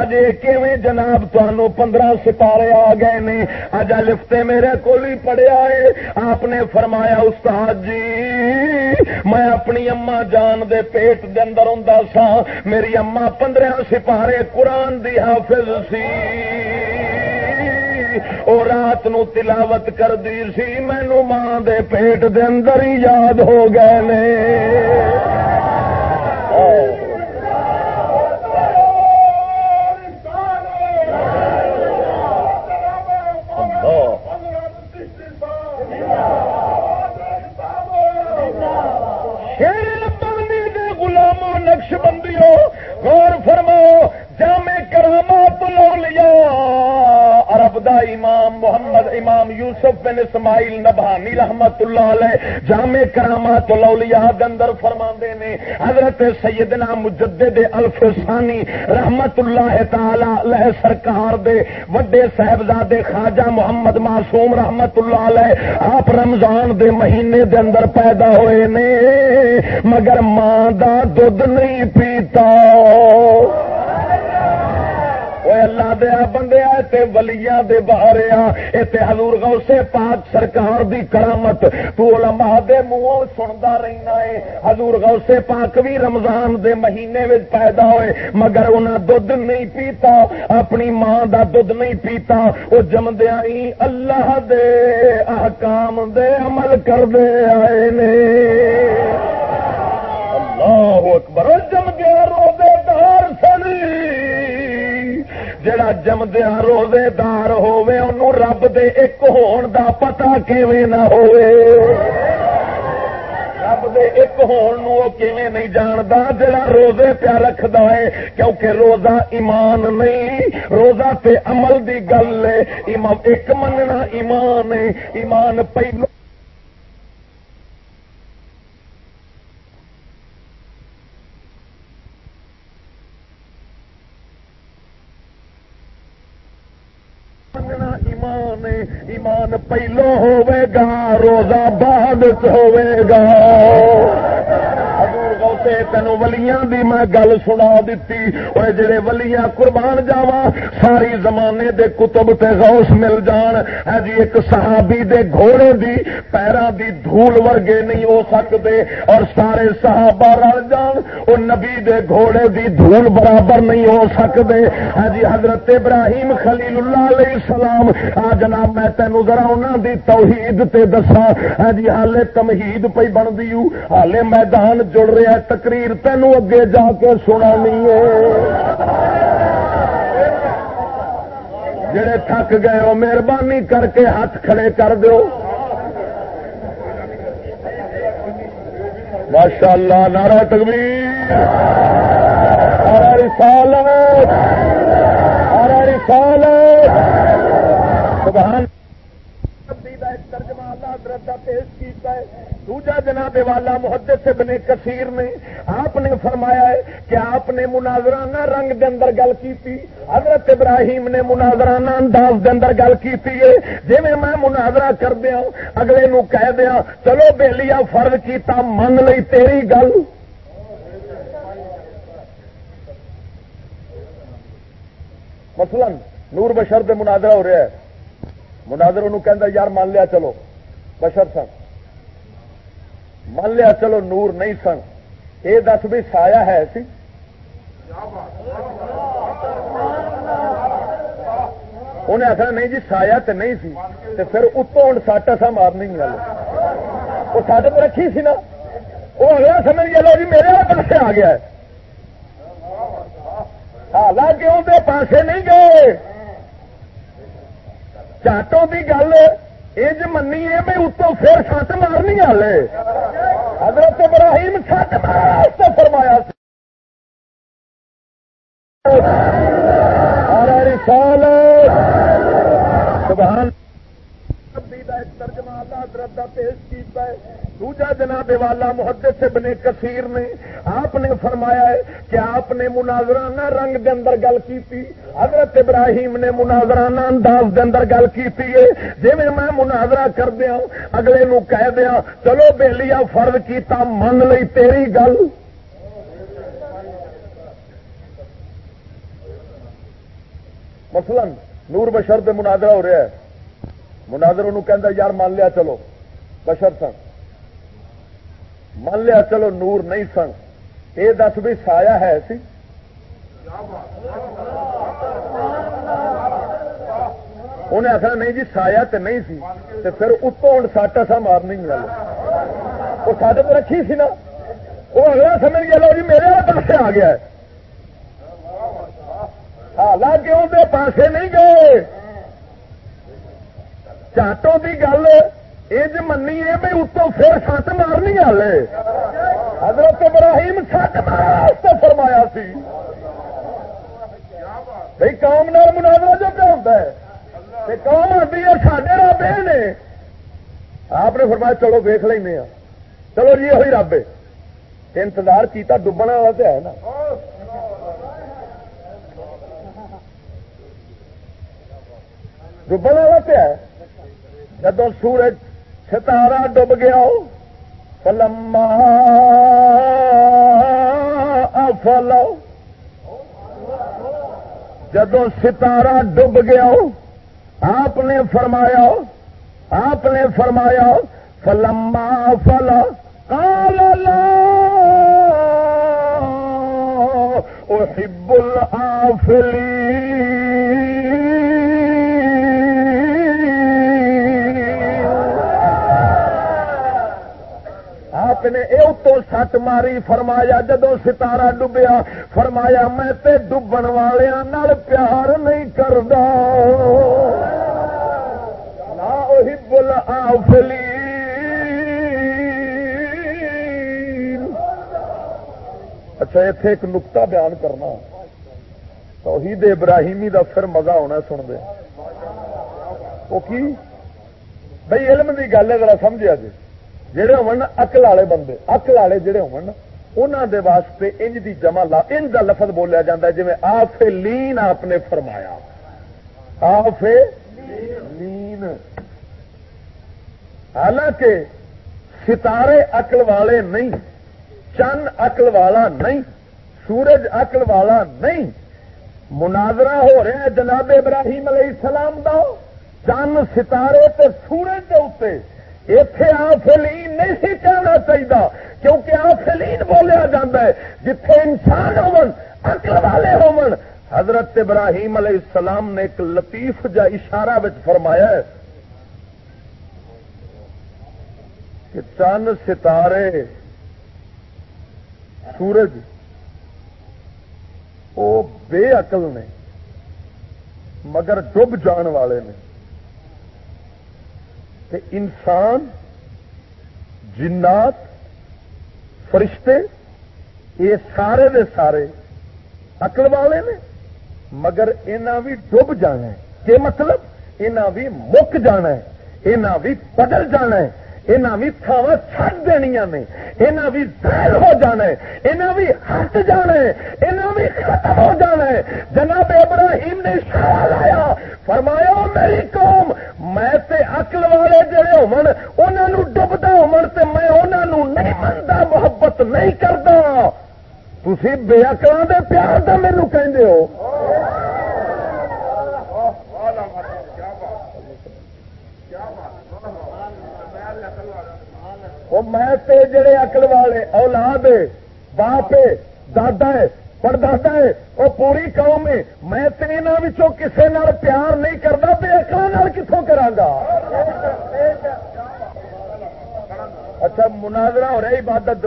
اج کیویں جناب تمہوں پندرہ سپارے آ گئے نے؟ اج لفتے میرے کو ہی پڑھیا ہے۔ آپ نے فرمایا، استاد جی میں اپنی اما جان دے پیٹ دے اندر ہوں سا۔ میری اما پندرہ سپارے قرآن دی حافظ سی۔ او رات نو تلاوت کر دی سی۔ مینو ماں دے پیٹ دے اندر ہی یاد ہو گئے نے۔ نقش ہو غور فرماؤ دا امام محمد امام یوسف بن اسماعیل نبھانی رحمت اللہ علیہ جامع کرامات الاولیاء اندر فرماندے نے، حضرت سیدنا مجدد الفسانی رحمت اللہ تعالی علیہ سرکار دے وڈے صاحبزادے خواجہ محمد معصوم رحمت اللہ علیہ آپ رمضان دے مہینے دے اندر پیدا ہوئے نے، مگر ماں دا دودھ نہیں پیتا۔ اللہ دیا بندیا تے ولیاں دے بارے تے حضور غوث پاک سرکار دی کرامت تو علماء دے منہوں سندا رہنا ہے حضور غوث پاک بھی رمضان دے مہینے وچ پیدا ہوئے مگر انہاں دودھ نہیں پیتا اپنی ماں دا دودھ نہیں پیتا او جمدیا ہی اللہ دے احکام دے عمل کردے آئے نے اللہ اکبر جمدیا رو جڑا جمدیا روزے دار ہوے انہوں رب دے ایک ہون دا پتا کیویں نہ ہوئے رب دے ایک ہون نو کیویں نہیں جاندا؟ جڑا روزے پیا رکھدا ہے، کیونکہ روزہ ایمان نہیں، روزہ تے عمل دی گل ہے۔ ایک مننا ایمان ہے۔ ایمان پہلو ایمان پہلو ہوے گا روزہ بعد ہوے گا۔ تین ولیاں دی میں گل سنا دیتی۔ اور جڑے ولیاں قربان جاوا ساری زمانے دے کتب تے غوث مل جان۔ ہے جی ایک صحابی دے گھوڑے دی پیروں دی دھول ورگے نہیں ہو سکتے اور سارے صحابہ رل جان وہ نبی دے گھوڑے دی دھول برابر نہیں ہو سکتے ہے ہاں جی حضرت ابراہیم خلیل اللہ علیہ السلام، آ جناب، میں تینوں ذرا انہوں دی توحید تے دسا ہے ہاں جی حالے تمہید پہ بنتی حالے میدان جڑ رہا تقریر تینوں اگے جا کے سنا جڑے تھک گئے ہو، مہربانی کر کے ہاتھ کھڑے کر دو ماشاء اللہ نارا تکبیر۔ نارا رسالت۔ نارا رسالت۔ سبحان ترجمہ اللہ پیش کیتا ہے۔ دوجا جناب والا محدث ابن کثیر نے آپ نے فرمایا ہے کہ آپ نے مناظرانہ رنگ دے اندر گل کی حضرت ابراہیم نے مناظرانہ انداز دے اندر گل کی جی میں مناظرہ کر دیا ہاں، اگلے نو کہہ دیا ہاں، چلو بہلیا فرض کیتا، من لئی تیری گل۔ مثلا نور بشر دے مناظرہ ہو رہا ہے۔ مناظر انہوں کہہ یار مان لیا چلو۔ بشر سن۔ مان لیا چلو نور نہیں سن۔ یہ دس بھی سایا ہے سی۔ انہیں آخر نہیں جی سایا تو نہیں سی۔ پھر اتوں ہوں سٹ اصا مارنی گل وہ سٹ تو رکھی سی نا۔ وہ اگلا سمجھ گیا، لو جی میرے پاس آ گیا حالانکہ اندر پاسے نہیں گئے۔ چاٹوں کی گل یہ منی ہے بھائی اتوں پھر سٹ مارنی والے حضرت ابراہیم سٹ مارا فرمایا۔ سبحان سال سبحان ترجمہ اللہ حضرت کا پیش کیتا ہے۔ دوجا جناب والا محدث ابن کثیر نے آپ نے فرمایا ہے کہ آپ نے مناظرانہ رنگ دے اندر گل کی حضرت ابراہیم نے مناظرانہ انداز دے اندر گل کی جی میں مناظرہ کر دیا ہاں، اگلے نو کہہ دیا ہاں، چلو بہلیا فرض کیتا، من لئی تیری گل۔ مثلا نور بشر دے مناظرہ ہو رہا ہے۔ مناظر انہوں کہہ یار مان لیا چلو، بشر سن۔ مان لیا چلو، نور نہیں سن۔ یہ دس بھی سایا ہے سی۔ انہیں آخر نہیں جی سایا تو نہیں سی۔ پھر اتوں ہوں سٹ اصا مارنی گل وہ سٹ تو رکھی سی نا۔ وہ اگلا سمجھ گیا، لو جی میرے پاس آ گیا حالانکہ اندر پاسے نہیں گئے۔ چاٹوں کی گل یہ منی ہے بھائی اتوں پھر سٹ مارنی والے حضرت ابراہیم سٹ مارا فرمایا سی۔ بھائی قوم نال مناظرہ جو کیا ہوتا ہے۔ کون آتی ہے، ساڈے رب یہ آپ نے فرمایا، چلو ویخ لینا ہاں۔ چلو جی یہ رب انتظار کیتا ڈبن والا تو ہے نا۔ ڈبن والا تو ہے۔ جدو سورج ستارہ ڈب گیا، فلما فلو جدو ستارہ ڈب گیا، آپ نے فرمایا، آپ نے فرمایا، فلما فلا کال احب نے یہ اتو سٹ ماری، فرمایا جدو ستارہ ڈبیا، فرمایا میں تے ڈبن والوں پیار نہیں کرتا بل آفلی اچھا اتے ایک نقطہ بیان کرنا۔ توحید ابراہیمی دا پھر مزہ ہونا سن دے وہ کی؟ بھائی علم کی گل ہے، ذرا سمجھا جی۔ جہے ہوکل والے بندے اکل والے جہے دے واسطے انج دی جمع لا، انج دا لفظ بولیا جا جی آف لین آپ نے فرمایا۔ آف لین۔ حالانکہ ستارے اکل والے نہیں چند اکل والا نہیں، سورج اکل والا نہیں۔ مناظرہ ہو رہا ہے جناب ابراہیم علیہ السلام دا چند ستارے تے سورج کے اتنے اتے آفلین نہیں سی کہنا چاہیے کیونکہ آفلین بولیا جا ہے، جتھے انسان ہوکل والے ہو حضرت ابراہیم علیہ السلام نے ایک لطیف جا اشارہ بچ فرمایا ہے کہ چند ستارے، سورج، وہ بے عقل نے، مگر ڈب جان والے نے۔ کہ انسان، جنات، فرشتے، یہ سارے دے سارے اکل والے نے، مگر انہ بھی ڈب جانا ہے۔ کہ مطلب؟ انہ بھی مک جانا ہے انہ بھی بدل جانا ہے۔ یہاں بھی تھاوا چڑ دنیا نے یہاں بھی ظاہر ہو جانا ہے یہاں بھی ہٹ جانا ہے یہاں بھی ختم ہو جانا ہے۔ جناب ابراہیم نے اشارہ لایا، فرمایا میری قوم، میں تے اکل والے جڑے ہون ڈبدا تے میں انہوں نہیں منتا محبت نہیں کرتا تھی بے اکلوں کے پیار کا مینو کہ وہ میں جڑے اکل والے، اولاد باپ دادا ہے پر دادا ہے، وہ پوری قوم ہے، میں کسی نال پیار نہیں کرتا بے اکل کتوں کرا گا؟ اچھا مناظرہ ہو رہا عبادت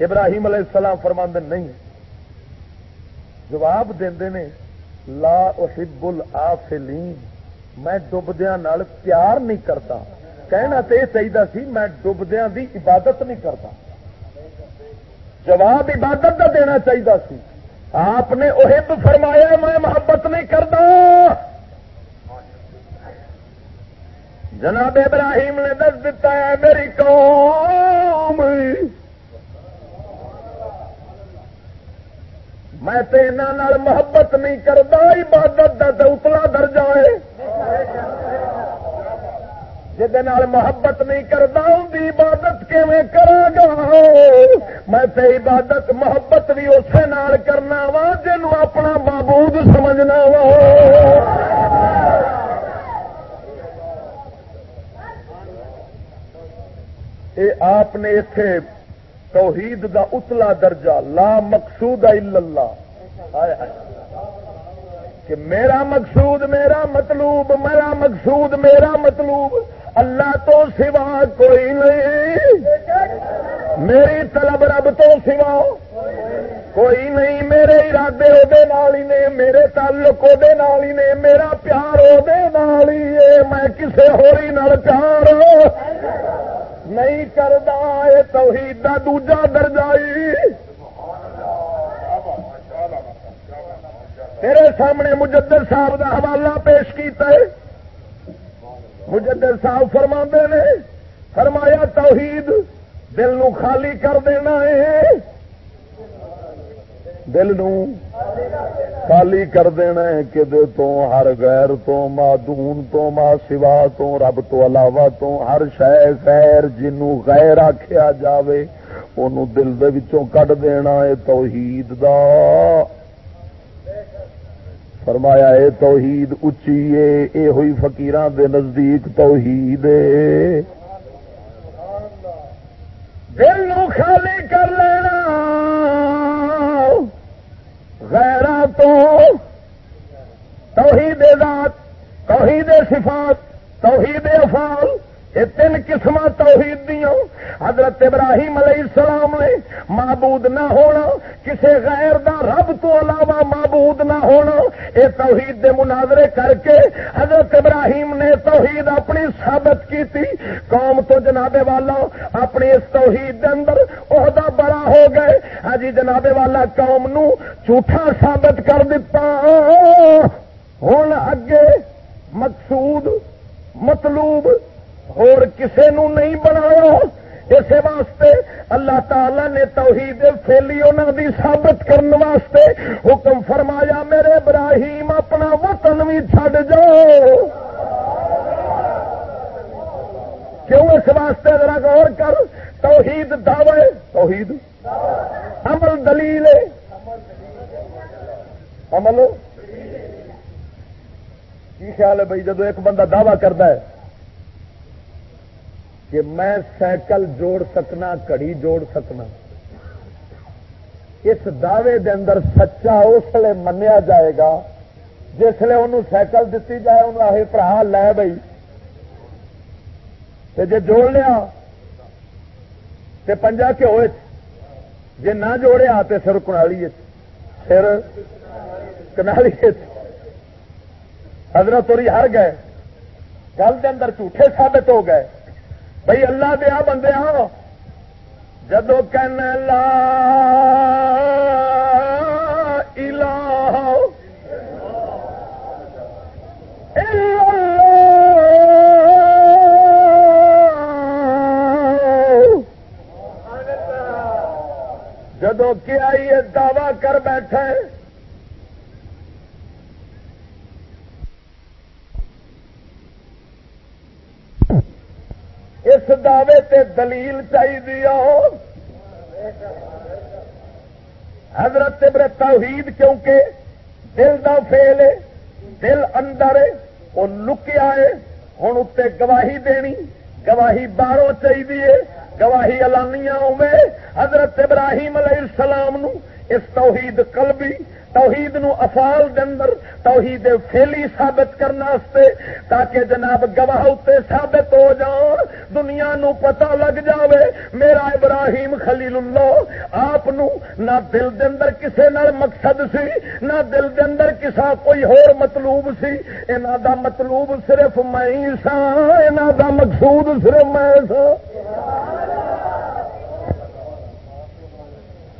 ابراہیم علیہ السلام فرماند نہیں۔ جواب دے لا احب الافلین میں ڈبدیا پیار نہیں کرتا۔ کہنا تو یہ چاہیے سی، میں ڈبدیا دی عبادت نہیں کرتا۔ جواب عبادت کا دینا چاہیے سی۔ آپ نے اہب فرمایا، میں محبت نہیں کرتا۔ جناب ابراہیم نے دس دتا ہے، میری قوم۔ میں تو انہوں محبت نہیں کرتا، عبادت کا تو اتلا درجہ ہے۔ جہد محبت نہیں کرتا ان کی عبادت کیون کرا گا میں تے عبادت، محبت بھی اسے نال کرنا وا جن اپنا معبود سمجھنا وا۔ یہ آپ نے اتے توحید دا اتلا درجہ، لا مقصود الا اللہ۔ کہ میرا مقصود میرا مطلوب، میرا مقصود میرا مطلوب، اللہ تو سوا کوئی نہیں۔ میری طلب رب تو سوا کوئی نہیں، میرے ارادے ہی نے، میرے تعلق ہی نے، میرا پیار وہ میں کسی ہوری نال پیار نہیں کرتا یہ توحید کا دوجا درجائی تیرے سامنے مجدر صاحب کا حوالہ پیش کیتا ہے۔ مجدر صاحب فرما نے، فرمایا توحید دل نو خالی کر دینا ہے۔ دل نو خالی کر دینا ہے کہ دے تو ہر غیر تو مادون تو، ما سوا تو، رب تو علاوہ تو، ہر شہ خیر جنو غیر آخیا جاوے ان دل دے وچوں کڈ دینا ہے توحید دا۔ فرمایا، اے توحید اچھی ہے، اے ہوئی فقیران دے نزدیک توحید ہے۔ دل نو خالی کر لینا۔ غیرہ تو توحید ذات، توحید صفات، توحید افعال۔ یہ تین قسم توحید دیا حضرت ابراہیم علیہ السلام نے معبود نہ ہونا کسی غیر دا رب تو علاوہ معبود نہ ہونا۔ یہ توحید دے مناظرے کر کے حضرت ابراہیم نے توحید اپنی ثابت کی تھی قوم تو جناب والا اپنی اس توحید دے اندر عہدہ بڑا ہو گئے۔ ہاں جی جناب والا قوم نو جھوٹا ثابت کر دیتا ہوں اگے مقصود، مطلوب اور کسے نو نہیں بنایا اس واسطے اللہ تعالی نے توحید فیلی انہوں دی ثابت کرنے واسطے حکم فرمایا میرے ابراہیم اپنا وطن بھی چھڈ جاؤ کیوں اس واسطے ذرا غور کر توحید دعوے توحید عمل دلیل عمل کی خیال ہے بھائی جدو ایک بندہ دعوی کرتا ہے کہ میں سائیکل جوڑ سکنا کڑی جوڑ سکنا۔ اس دعوے دے اندر سچا اس لیے منیا جائے گا جسے انہوں سائیکل دیتی جائے، انہوں آئے برا لے بھائی جی جوڑ لیا تو پنجا کے ہوئے۔ جی نہ جوڑیا تو سر کنالی سر کنالی حضرت توری ہر گئے۔ گل کے اندر جھوٹے ثابت ہو گئے۔ بھائی اللہ دیا بندے ہو جدو کہنا لا الہ جدو کیا یہ دعوی کر بیٹھے اس دعوے تے دلیل چاہیے حضرت توحید کیونکہ دل دا فیل ہے، دل اندر ہے، وہ لکیا ہے۔ ہوں اتنے گواہی دینی، گواہی باہروں چاہیے گواہی الانیاں ہوے حضرت ابراہیم علیہ السلام نو اس توحید قلبی توحید نو افال اندر توحید فیلی ثابت کرنا کرنے تاکہ جناب گواہ اتنے ثابت ہو جان دنیا نو پتہ لگ جاوے، میرا ابراہیم خلیل اللہ، آپ نہ دل دے اندر کسے نال مقصد سی، نہ دل دے اندر کسا کوئی ہور مطلوب سی۔ انہاں دا مطلوب صرف میں سا انہاں دا مقصود صرف میں سا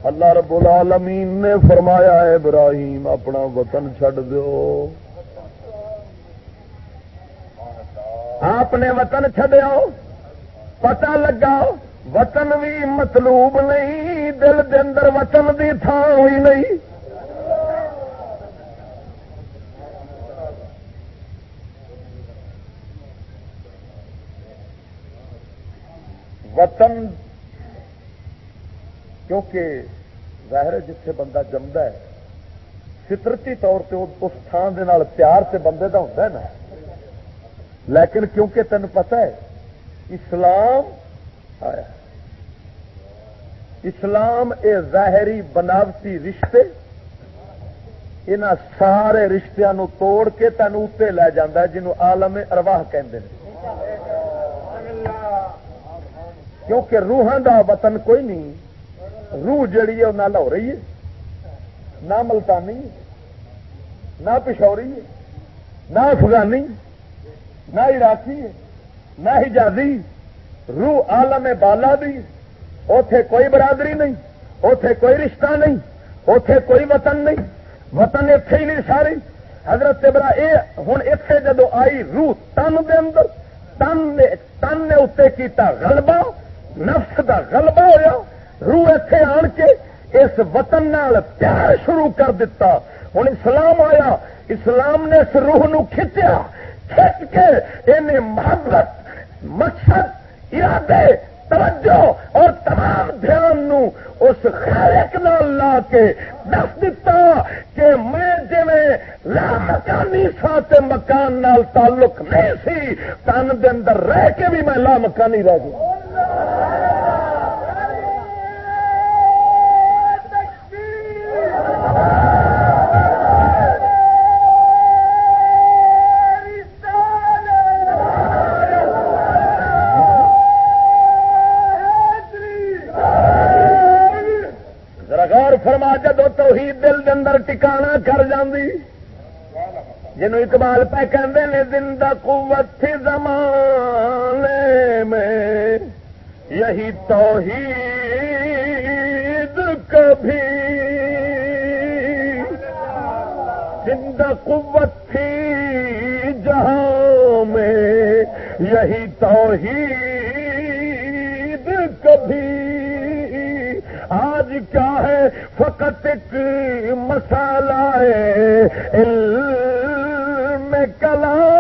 اللہ رب العالمین نے فرمایا ہے، ابراہیم، اپنا وطن چھڈ دو آپ نے وطن چڈیا پتا لگا، وطن بھی مطلوب نہیں، دل دے اندر وطن دی تھان ہوئی نہیں۔ وطن کیونکہ ظاہر ہے جتھے بندہ جمد ہے، فطرتی طور پہ اس تھان دے نال پیار سے بندے کا ہوتا ہے نا۔ لیکن کیونکہ تین پتا ہے، اسلام آیا۔ اسلام اے ظاہری بناوٹی رشتے ان سارے رشتہ نو توڑ کے تین اتنے لے جا جنہوں آلم ارواہ کہتے ہیں کیونکہ روحان دا وطن کوئی نہیں روح جڑی ہے، وہ نہ لاہور رہی ہے، نہ ملتانی نہ پشوری ہے، نہ افغانی نہ عراقی نہ حجازی روح عالم بالا دی اتے کوئی برادری نہیں اتے کوئی رشتہ نہیں اتے کوئی وطن نہیں۔ وطن اتے ہی نہیں ساری۔ حضرت برا یہ ہوں اتے جدو آئی، روح تن دے اندر، تن نے تن نے اتنے کیتا غلبہ، نفس دا غلبہ ہویا۔ روح اتے آن کے اس وطن نال پیار شروع کر دیتا ہوں اسلام آیا، اسلام نے اس روح نو کھچیا، کھچ کے ان محبت، مقصد، ارادے، توجہ اور تمام دھیان نو اس خالق نال لا کے دس دتا کہ میں جی لا مکانی سا مکان نال تعلق نہیں سی، تن دے اندر رہ کے بھی میں لا مکانی رہ گیا۔ جاندی جن اقبال پہ کہندے نے زندہ قوت تھی زمانے میں، یہی توحید کبھی. زندہ قوت تھی جہاں میں، یہی توحید کبھی۔ کیا ہے؟ فقط ایک مسالہ ہے علم کلام۔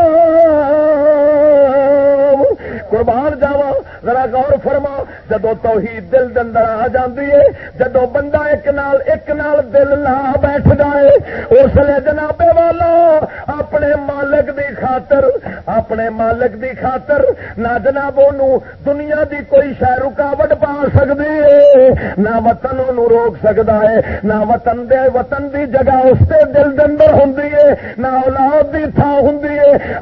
قربان جاوا ذرا غور فرما جدو توحید دل اندر آ جاتی ہے، جدو بندہ ایک نال ایک نال دل لا بیٹھ جائے، اس لیے جنابے والا اپنے مالک دی خاطر، اپنے مالک دی خاطر نہ جناب دنیا دی کوئی شہ رکاوٹ پا سکتی ہے، نہ وطن روک سکتا ہے، نہ وطن دے وطن دی جگہ اس کے دل دندر ہوں نہ اولاد دی تھا ہوں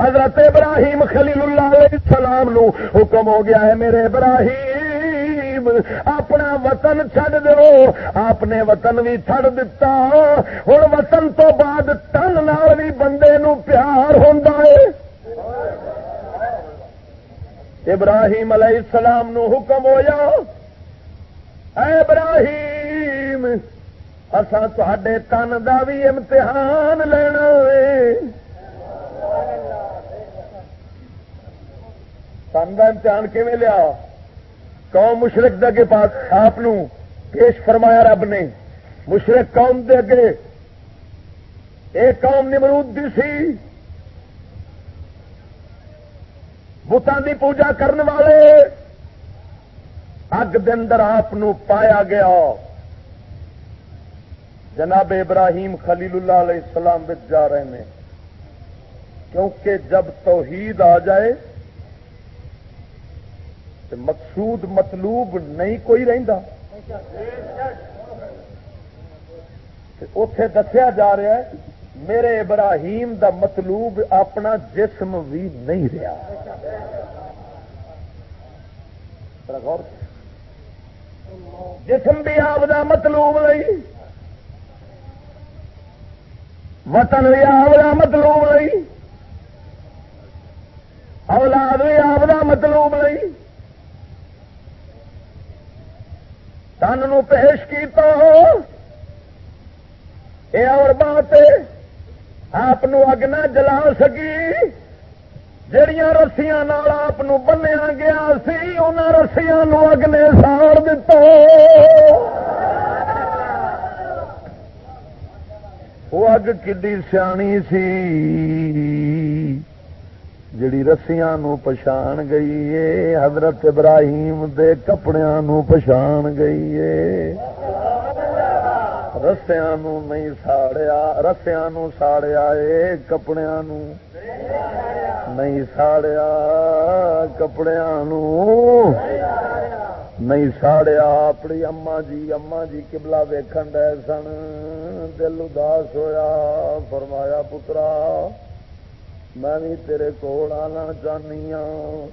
حضرت ابراہیم خلیل اللہ علیہ السلام نو حکم ہو گیا ہے، میرے ابراہیم اپنا وطن چڈ دو آپ نے وطن بھی چھڑ دتا۔ ہوں وطن تو بعد تن نال بھی بندے نو پیار ہوں ابراہیم علیہ السلام نو حکم ہو جا ابراہیم اصا تے تن کا بھی امتحان لینا تن کا امتحان کیون لیا؟ قوم مشرق دے پاس آپ پیش فرمایا رب نے۔ مشرق قوم دے اگے۔ ایک قوم نمرود دی سی۔ بتان کی پوجا کرنے والے۔ اگ اندر آپ پایا گیا۔ جناب ابراہیم خلیل اللہ علیہ السلام بچ جا رہے ہیں۔ کیونکہ جب توحید آ جائے تو مقصود مطلوب نہیں کوئی رہتا اتے دسیا جا رہا ہے، میرے ابراہیم دا مطلوب اپنا جسم بھی نہیں رہا۔ جسم بھی آپ دا مطلوب نہیں۔ وطن بھی آپ کا مطلوب نہیں۔ اولاد بھی آپ کا مطلوب نہیں۔ تن نو پیش کیتا ہو۔ یہ اور بات آپ اگ نہ جلا سکی۔ جڑیاں رسیاں آپ بنیا گیا سی ان رسیاں اگ نے ساڑ دتا۔ وہ اگ کھی سیانی سی؟ جڑی رسیاں نو پچھان گئی ہے حضرت ابراہیم دے کپڑیاں نو پچھان گئی ہے رسیاں نو نہیں ساڑیا، رسیاں نو ساڑیا ہے کپڑیاں نو نہیں ساڑیا، کپڑیاں نو نہیں ساڑیا۔ اپنی اما جی اما جی کبلا ویکن ڈے سن، دل اداس ہویا، فرمایا، پترا میں بھی تیرے کول آنا چاہنی ہوں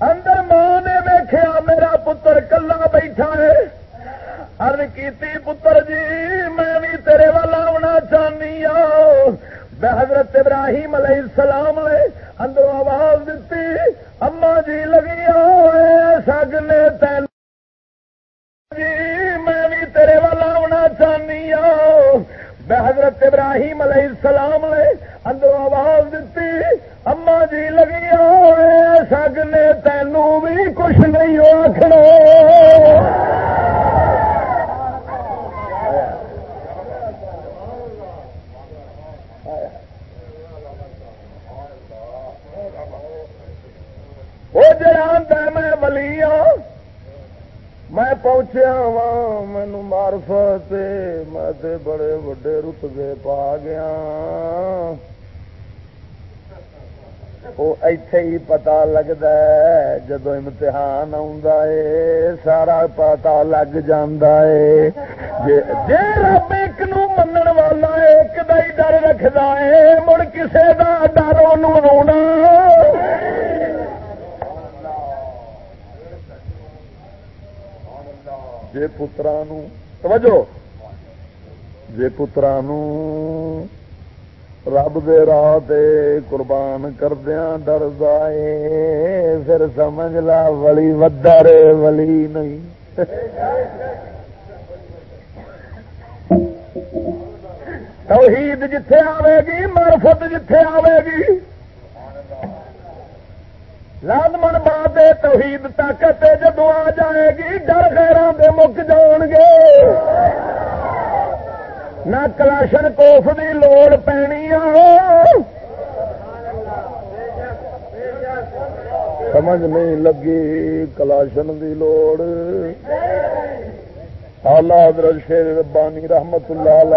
اندر ماں نے ویخیا میرا پتر کلا بیٹھا ہے۔ ارد کی پتر جی میں بھی تیرے وال آنا چاہنی ہوں حضرت ابراہیم علیہ السلام نے اندروں آواز دیتی، اما جی لگی ہاں، سگ نے تین۔ جی میں بھی تیرے وال آنا چاہنی ہوں پہچانی حضرت ابراہیم علیہ السلام نے اندر آواز دیتی، اما جی لگی سگ نے تینوں بھی کچھ نہیں آخر وہ جڑا میں ولی ہوں میں پہنچیا وا مینو مارفت میں بڑے وڈے رتبے پا گیا۔ وہ ہی پتا لگتا ہے جدو امتحان آ سارا پتا لگ ہے۔ جی رب ایک نو من والا ایک ہی ڈر رکھتا ہے، مڑ کسی کا ڈر رونا۔ جے پترا توجہ جے پترا رب دے راہ دے قربان کردیا ڈر دے پھر سمجھ لا ولی ودر ولی نہیں توحید جتھے آئے گی مرفت جتھے آئے گی لازمن بات توحید طاقت جدو آ جائے گی ڈر خیران دے مک جان گے نہ کلاشن کوف کی لوڑ پینی سمجھ نہیں لگی کلاشن کی لوڑ آلہ حضرت شیر ربانی رحمت اللہ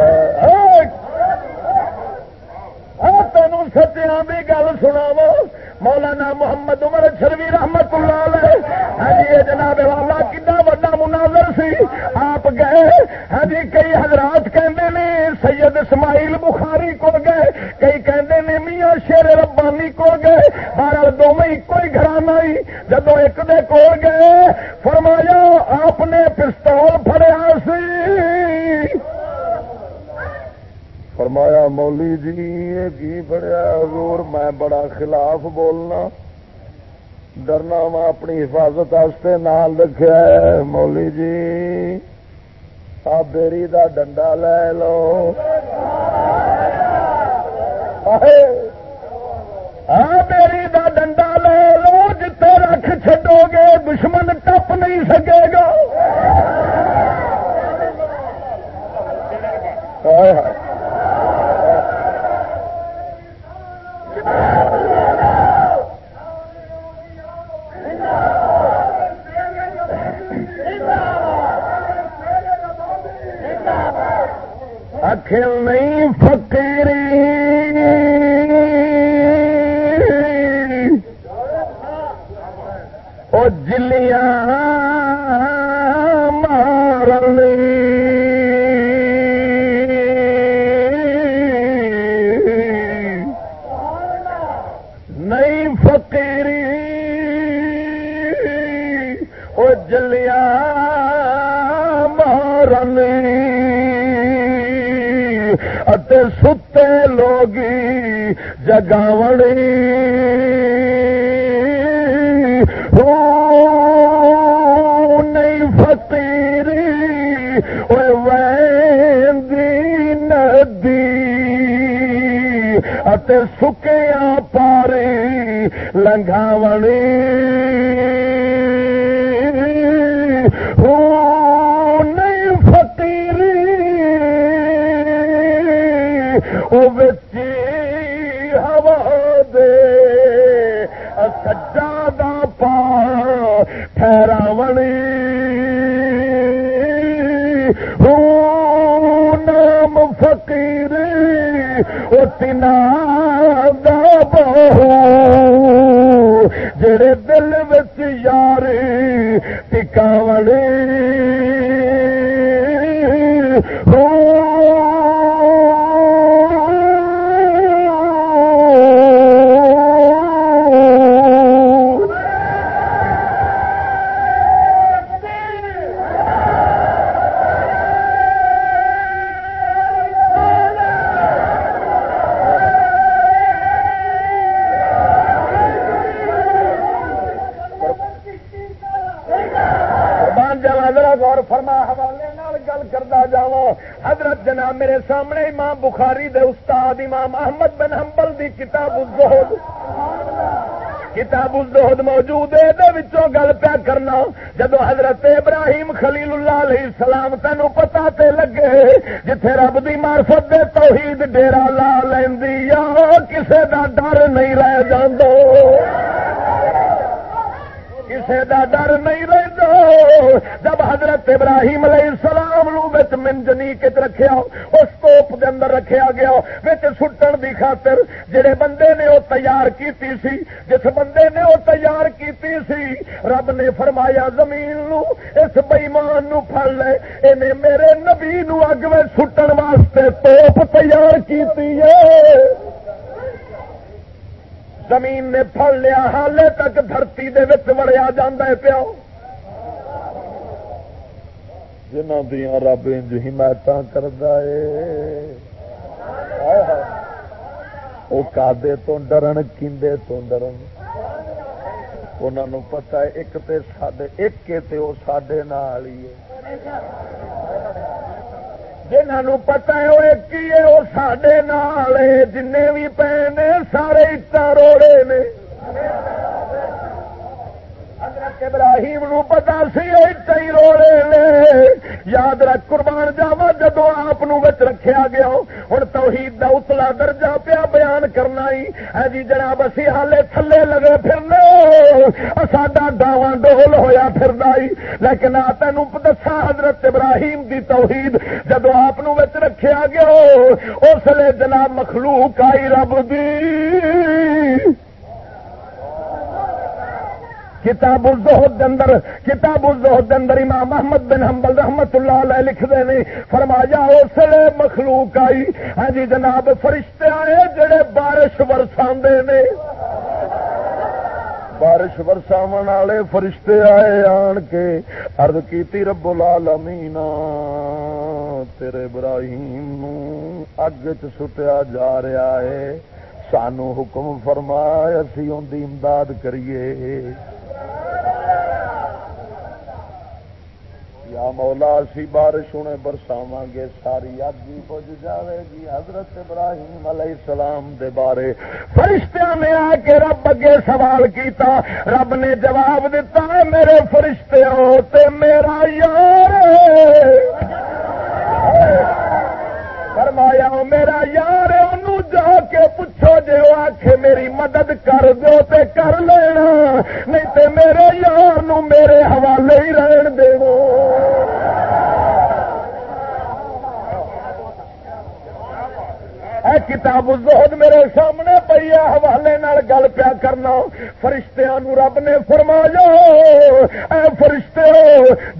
تینوں سچیا بھی گل سناو مولانا محمد عمر شروی رحمت اللہ علیہ۔ ہاں جی جناب والا کنا وا مناظر سی۔ آپ گئے۔ ہاں جی کئی حضرات کہندے نے، سید اسماعیل بخاری کو گئے۔ کئی کہندے نے، میاں شیر ربانی کو گئے۔ بارہ دو میں ایک ہی گھرانا ہی جدو ایک دے کو گئے، فرمایا، آپ نے پستول پڑیا سی۔ فرمایا، مولی جی یہ کی بڑا حضور، میں بڑا خلاف بولنا، ڈرنا، میں اپنی حفاظت نال رکھا مولی جی آپ بیری دا ڈنڈا لے لو۔ بیری دا ڈنڈا لے لو جتے رکھ چڈو گے، دشمن ٹپ نہیں سکے گا۔ نہیں ستے لوگی جگاوڑی نہیں فتیری ندی۔ سکیا پاری لنگاوڑی ہوا دے۔ سجا دا پا ٹھہراونی نام فقیر او تنا دا بہو۔ جڑے دل بچ یار کتاب الزہد موجود ہے گل پیا کرنا۔ جدو حضرت ابراہیم خلیل اللہ علیہ السلام تینوں پتا تے لگے جتھے رب دی معرفت دے توحید ڈیرا لا لینی کسے دا ڈر نہیں رہ جاندو۔ کسی کا ڈر نہیں رہتا جب حضرت ابراہیم علیہ السلام لو منجنی کچ رکھا اس توپ کے اندر رکھا گیا بچ سٹن دی خاطر جڑے بندے نے وہ تیار کیتی سی جس بندے نے وہ تیار کیتی سی رب نے فرمایا زمین نو اس پڑ لے انہیں میرے نبی نو اگ میں سٹن واسطے توپ تیار کیتی ہے۔ زمین نے پڑ لیا، حالے تک دھرتی دے وڑیا جا پیا جنہ دیا رب انج حمایت کرتا ہے۔ وہ کادے تو ڈرن، کیندے تو ڈرن۔ انہوں پتا ایک تے ساڈے ایک تے وہ سڈے نال ہی ہے جنہوں پتا ہے وہ ایک ہی ہے وہ سڈے نال جن بھی پے نے سارے اٹا روڑے نے ابراہیم نو پتا سی ہی روڑے نے۔ یاد رکھ، قربان جاوا جدو آپ رکھا گیا ہوں توحید دا اتلا درجہ پیا بیان کرنا ہی۔ جی جناب، اسی حالے تھلے لگے پھرنے۔ ساڈا ڈاواں ڈول ہوا پھر لیکن آ تین دسا، حضرت ابراہیم دی توحید جدو آپ رکھا گیا، اس لیے جناب مخلوق آئی رب دی۔ کتاب الزہد اندر، کتاب الزہد اندر امام محمد بن حنبل رحمت اللہ علیہ لکھ دے نہیں فرمایا اس لیے مخلوق آئی۔ ہاں جی جناب، فرشتے آئے جڑے بارش برسا نے۔ بارش برساو والے فرشتے آئے آن کے۔ ارد کی رب العالمین، تیرے ابراہیم نو اگ چٹیا جا رہا ہے۔ سانو حکم فرمایا اسی ان کی امداد کریے۔ یا مولا سی بارش ہونے برساو گے، ساری اگ بھی بج جائے گی حضرت ابراہیم علیہ السلام دے بارے۔ فرشتہ نے آ کے رب اگے سوال کیتا، رب نے جواب دیتا میرے فرشتے ہو تے میرا یار۔ فرمایا، میرا یار جا کے پوچھو جی وہ آخ میری مدد کر دو تے کر لینا۔ نہیں تے میرے یار نو میرے حوالے ہی رہن دے اے کتاب الزہد میرے سامنے پی ہے، حوالے گل پیا کرنا۔ فرشتیاں رب نے فرمایا، اے فرشتے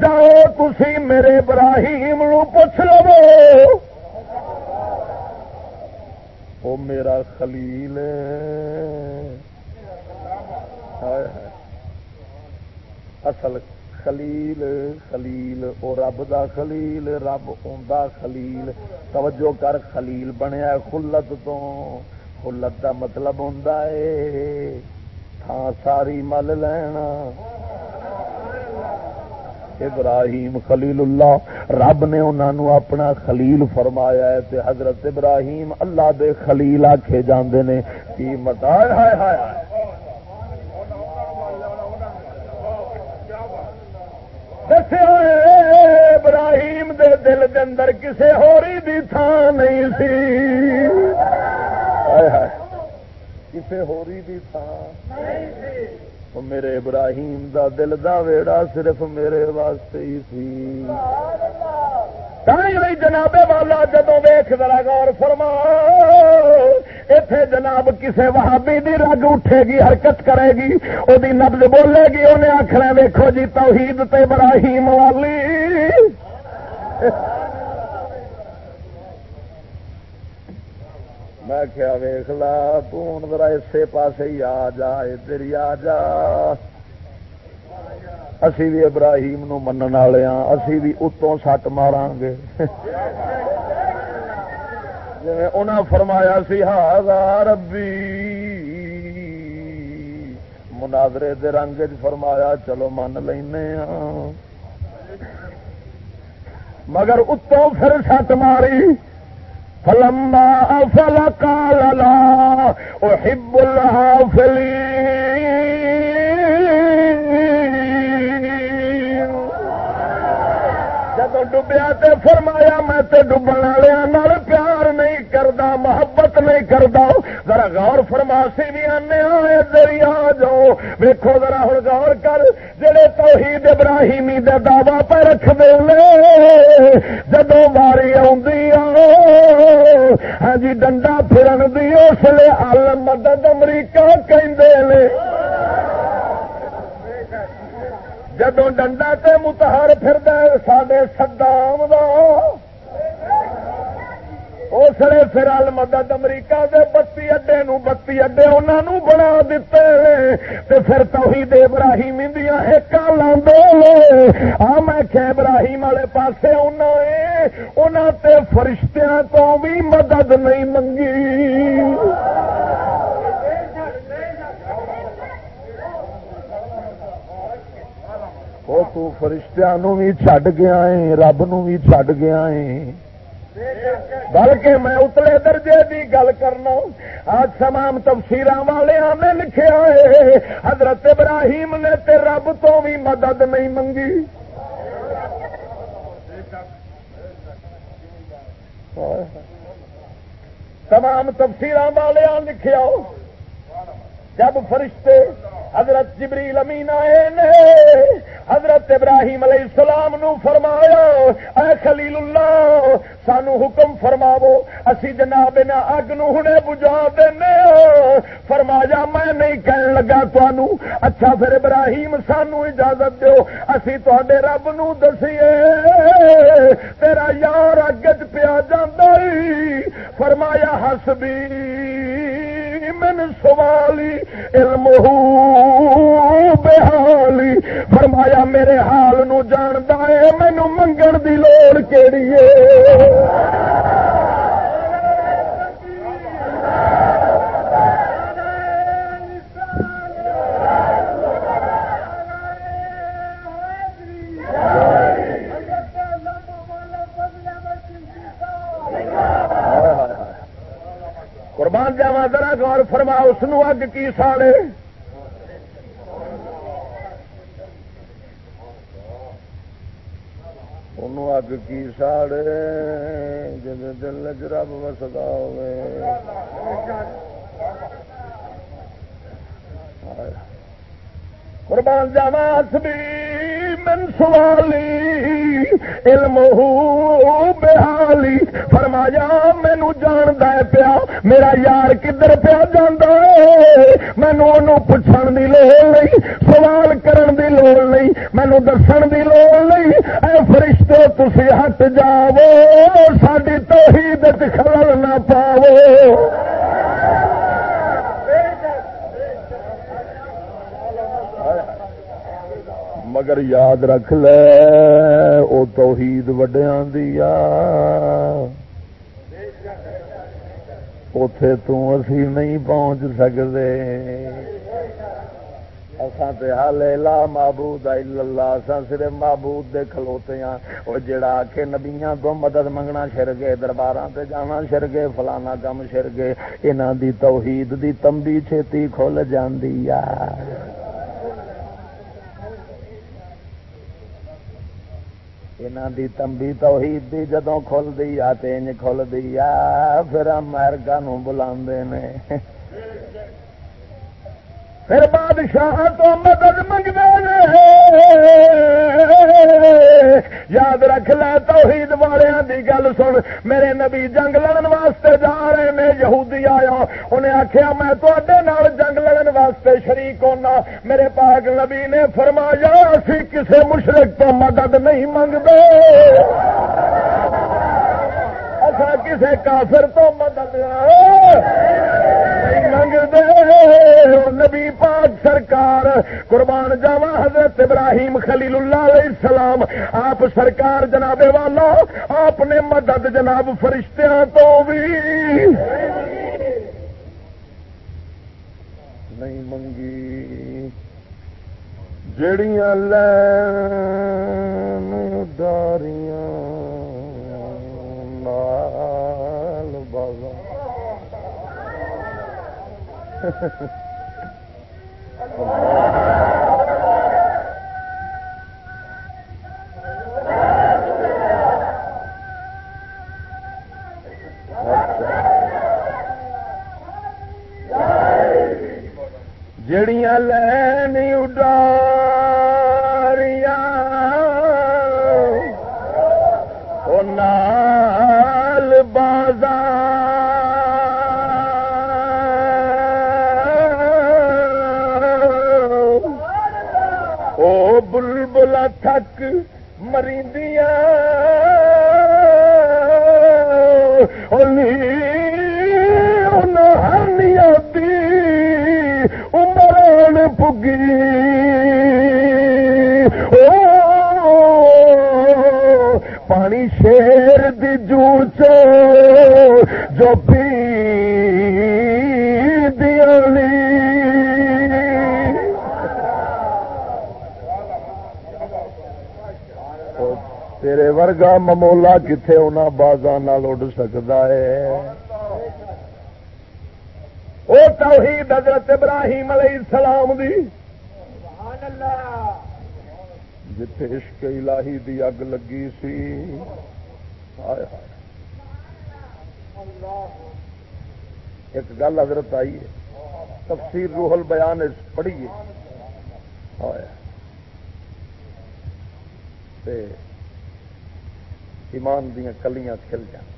جاؤ تھی میرے ابراہیم نو پوچھ لو۔ وہ میرا خلیل اصل خلیل خلیل، او رب دا خلیل، رب اوندا خلیل۔ توجہ کر، خلیل بنیا خلت تو۔ خلت دا مطلب ہوں تھان ساری مل لینا۔ ابراہیم خلیل اللہ، رب نے انہوں اپنا خلیل فرمایا ہے تے حضرت ابراہیم اللہ دے خلیل آکھے جاندے نے۔ کی متا ہائے ہائے ابراہیم دے دل دے اندر کسے ہوری دی تھان نہیں سی۔ کسے ہوری دی تھان نہیں سی۔ میرے ابراہیم دا دل دا ویڑا صرف میرے واسطے ہی سی جناب والا جدو ویخ ذرا غور فرما اتے جناب کسے وہابی دی رگ اٹھے گی حرکت کرے گی وہ نبز بولے گی انہیں آخر ویکو جی توحید تے ابراہیم والی میں کیا ویخ لا تون ذرا اسی پاس ہی آ جا، ادھر ہی آ جا. اسی بھی ابراہیم نو منن والے ہاں اسی بھی اتوں سٹ مارا گے۔ جی انہاں فرمایا سی ہا ربی. مناظرے دے رنگ فرمایا، چلو من لینے ہاں. مگر اتوں پھر سٹ ماری۔ فلما افل لا احب الحافلین جب ڈبیا تے فرمایا میں تے ڈبن والے پیار کردا، محبت نہیں کردا ذرا غور فرما سی بھی آنے آئے آ جاؤ۔ ویکو ذرا ہوں غور کر، جڑے توحید ابراہیمی دے دعوی پہ رکھ دے جدو باری ہاں جی ڈنڈا پھرن دی، اس لیے ال مدد امریکہ کہندے نے جدو ڈنڈا تے متہر پھر سڈے سدام اس لیے پھر ال مدد امریکہ دے بتی اڈے نو بتی اڈے انہوں بنا دیتے تے پھر توحید ابراہیم دیا ایک لاندے آ میں کہ ابراہیم والے پاسے انہوں تے فرشتیاں تو بھی مدد نہیں منگی۔ وہ تو فرشتیاں بھی چڈ گیا ہے رب نو بھی چڈ گیا ہے بلکہ میں اتلے درجے کی گل کرنا آج تمام تفصیل والے نے لکھے ہے، حضرت ابراہیم نے تے رب تو بھی مدد نہیں منگی۔ تمام تفصیل والے لکھا جب فرشتے حضرت جبریل امین آئے نے، حضرت ابراہیم علیہ السلام نو فرمایا، اے خلیل اللہ، سانو حکم فرماو، اسی جناب نہ اگ نو ہنے بجا دینے فرمایا، میں نہیں کہن لگا تانوں اچھا پھر ابراہیم سانو اجازت دیو، اسی تے رب نو دسیے، تیرا یار اگ چ پیا جانا فرمایا، حسبی۔ من سوالی، علم بحالی۔ فرمایا، میرے حال نو جاندا ہے مینو منگن دی لوڑ کیڑی ہے؟ ذرا غور فرما اس اگ کی ساڑے؟ اگ کی ساڑے جب دل رب وسدا ہوئے قربان جاوا بھی من سوالی، علم بحالی۔ فرمایا، مینو جان پیا، میرا یار کدھر پیا جانا مینو پوچھن کی لوڑ نہیں، سوال کرن دی لوڑ نہیں، مینو دسن دی لوڑ نہیں۔ اے فرشتے تھی ہٹ جاو ساری توحید خلل نہ پاو مگر یاد رکھ لے، او توحید وڈیا دیا اتے تسی نہیں پہنچ سکتے تے حال لا معبود الا اساں صرف معبود دے کھلوتے ہاں او جڑا کہ نبیاں تو مدد منگنا شر گئے درباراں تے جانا شر گئے فلانا کم شر گئے انہاں دی توحید دی تمبی چھتی کھل جاندی یہاں دی تمبی توحید دی جدوں کھل دی آ تینج کھل دی آ پھر امریکہ نو بلا پھر بادشاہ تو مدد منگتے یاد رکھ لے توحید والوں دی گل سن۔ میرے نبی جنگ لڑن واسطے جا رہے نے، یہودی آیا۔ انہیں آخیا میں تے جنگ لڑن واسطے شریک ہونا۔ میرے پاک نبی نے فرمایا، اسی کسے مشرق تو مدد نہیں منگتے۔ اصا کسے کافر تو مدد نبی پاک سرکار، قربان جاوا حضرت ابراہیم خلیل اللہ علیہ السلام، آپ سرکار جناب والا، آپ نے مدد جناب فرشتیاں تو بھی۔ نہیں منگی۔ جڑیاں لین داریاں نال بازا جڑیاں لین اڈاریاں او نال بازار بلبلا تھک مریندیاں۔ او نی دی عمران پگی او پانی شیر دی جو ورگا ممولا کتنے انہوں بازا اڈ سکتا ہے۔ وہ توحید حضرت ابراہیم علیہ السلام دی۔ جتھے عشق الہی دی اگ لگی سی۔ ہائے ایک گل حضرت آئی ہے۔ تفسیر روح البیان پڑھیے ہائے۔ تے ایمان دیا کلیاں کھل جان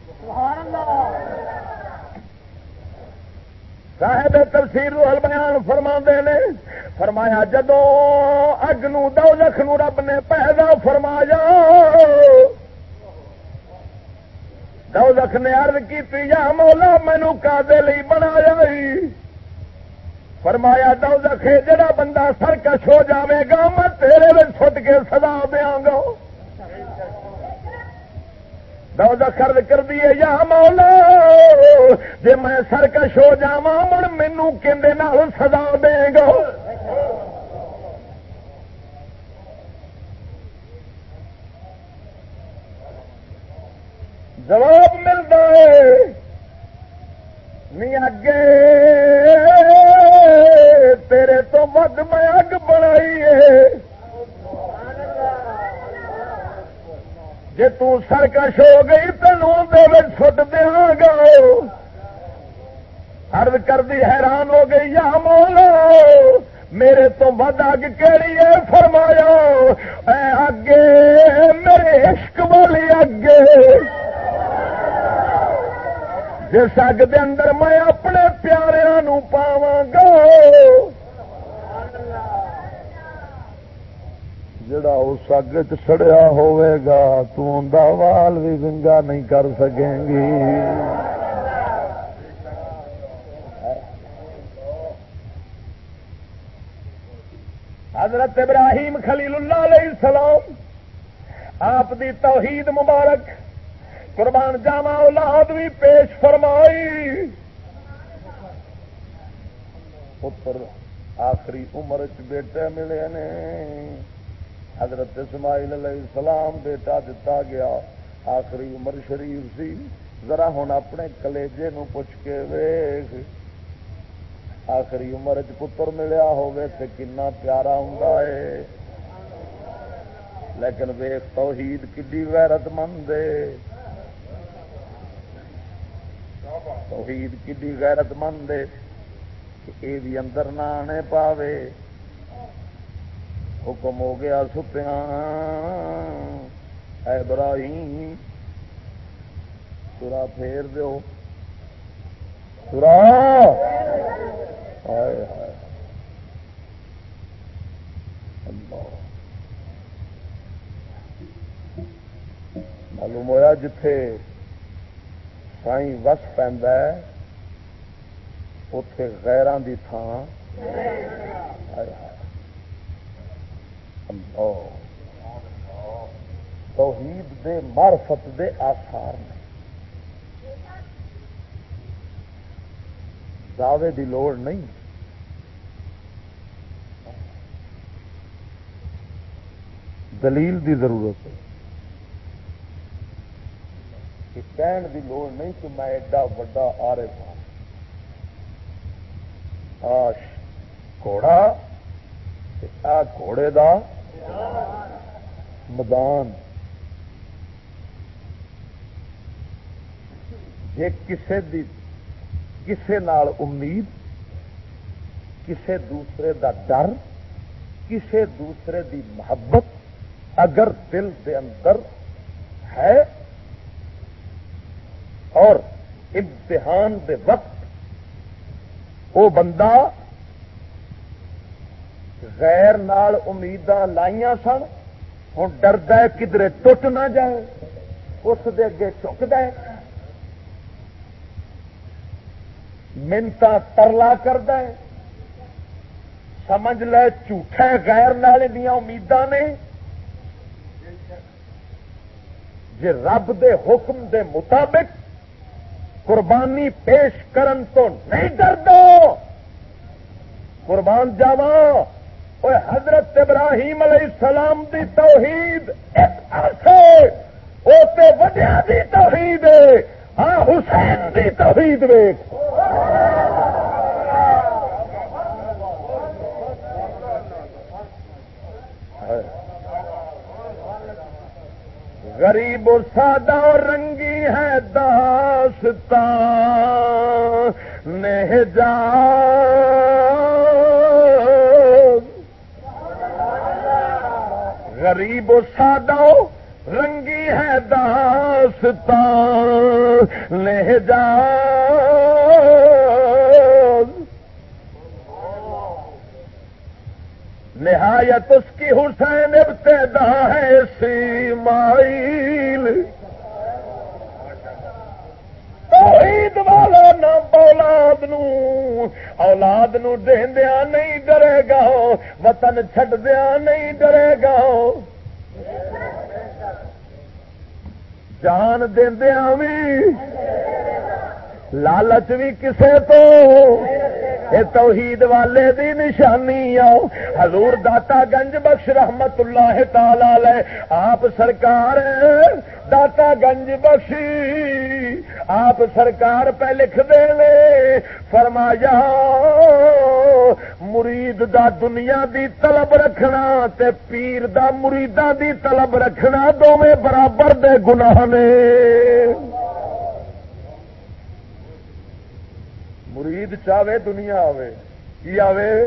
صاحب تفسیر روحل بیان فرما نے فرمایا جدو اگ نو دو لکھ نو رب نے پیدا فرمایا دو لکھ نے ارد کی یا مولا مینو کا بنایا فرمایا دو لکھ جڑا بندہ سرکش ہو جاوے گا میں تیرے چھٹ کے سدا دیا گا۔ دو خرد کر دیے یا مولا جی میں سرکش ہو جا مڑ مینو کہ سزا دے گا۔ جواب ملتا ہے نہیں اگے، تیرے تو ود میں اگ بنائی ہے۔ جی ترکش ہو گئی تینوں سٹ دیا گا ارد کر دی حیران ہو گئی یا مولا میرے تو ود اگ کہڑی ہے فرمایا اے اگے میرے عشق والی اگے جس اگ دے اندر میں اپنے پیاروں پاواں گا جڑا اس اگ چڑیا ہوگا وال بھی ونگا نہیں کر سکیں گی۔ حضرت ابراہیم خلیل اللہ علیہ السلام، آپ دی توحید مبارک، قربان جاوا اولاد بھی پیش فرمائی۔ پتر، آخری عمر چ بیٹے ملے نے۔ حضرت اسماعیل علیہ السلام بیٹا دتا گیا، آخری عمر شریف سی۔ ذرا ہوں اپنے کلیجے نو پوچھ کے ویخ آخری عمر چ پتر ملیا ہوگی تو کنا پیارا ہوں لیکن ویخ توحید کی غیرت مند توحید کی غیرت مند یہ بھی اندر نہ آنے پاوے۔ حکم ہو گیا ستیا ابراہیم سورا پھیر دو سورا ہائے ہائے۔ معلوم ہوا جتھے سائی وس پہ اتے غیران کی تھان توحید دے معرفت دے آثار نے۔ دعوے دی لوڑ نہیں۔ دلیل دی ضرورت ہے۔ کہن دی لوڑ نہیں کہ میں ایڈا وڈا آرے ہاں۔ آش، گھوڑا۔ گھوڑے دا میدان جے کسے دی، کسے نال امید، کسے دوسرے دا ڈر، کسے دوسرے دی محبت اگر دل دے اندر ہے اور امتحان دے وقت وہ بندہ غیر نال امیداں لائیاں سن ہوں ڈرد کدھر ٹوٹ نہ جائے، اس دے اگے چکد منتا ترلا کرد سمجھ لے، جھوٹے غیر نال دیا امیداں نے۔ جے رب دے حکم دے مطابق قربانی پیش کرن تو نہیں ڈر دو قربان جاوا اور حضرت ابراہیم علیہ السلام دی توحید ایک وڈیا دی توحید ہے ہاں حسین دی توحید ویک غریب و سادہ اور رنگی ہے داستان، نے جا غریب و سادہ رنگی ہے داستان۔ نے جا۔ نہایت اس کی حسین ابتدا ہے سیمائل توحید والا نہ اولاد نو۔ اولاد نو دیندیا نہیں ڈرے گا۔ وطن چھڈ دیا نہیں ڈرے گا۔ جان دیندیا بھی لالچ بھی کسے تو۔ توحید والے دی نشانی آؤ۔ حضور داتا گنج بخش رحمت اللہ تعالی آپ سرکار، داتا گنج بخشی۔ آپ سرکار پہ لکھ دے لے۔ فرمایا، مرید دا دنیا دی طلب رکھنا تے پیر دا مریدا دی طلب رکھنا دونوں برابر دے گناہ نے۔ مرید چاہے دنیا آوے۔ کی آوے؟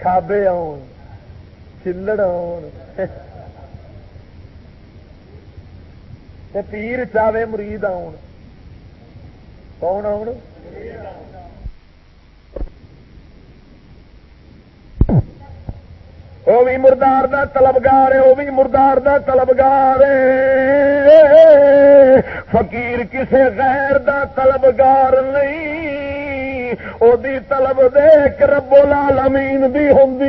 کھابے آن چلڑ آن پیر چاہے مرید آن کون آن وہ بھی مردار دا طلبگار ہے وہ بھی مردار دا طلبگار ہے فقیر کسے غیر دا طلبگار نہیں او دی طلب دیکھ رب العالمین دی ہوں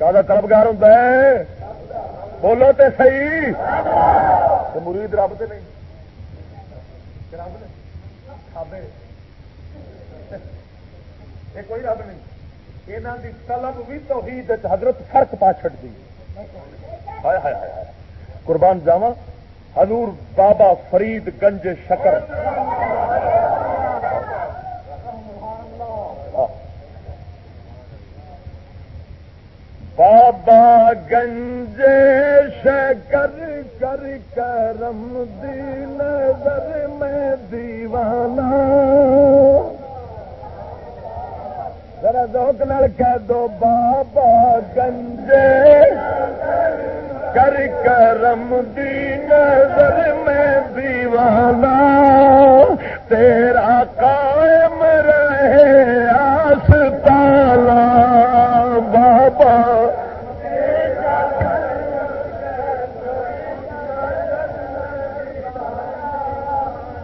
کا طلبگار ہوں بولو تے صحیح مرید رب تے نہیں رب نے یہ کوئی رب نہیں یہاں کی طلب بھی تو حضرت فرق پا چڑتی قربان جاوا حضور بابا فرید گنج شکر بابا گنج شکر کر کرم دی نظر میں دیوانہ۔ ذرا دوک نل کہہ دو، بابا گنج کر کرم دی نظر میں دیوانہ۔ تیرا قائم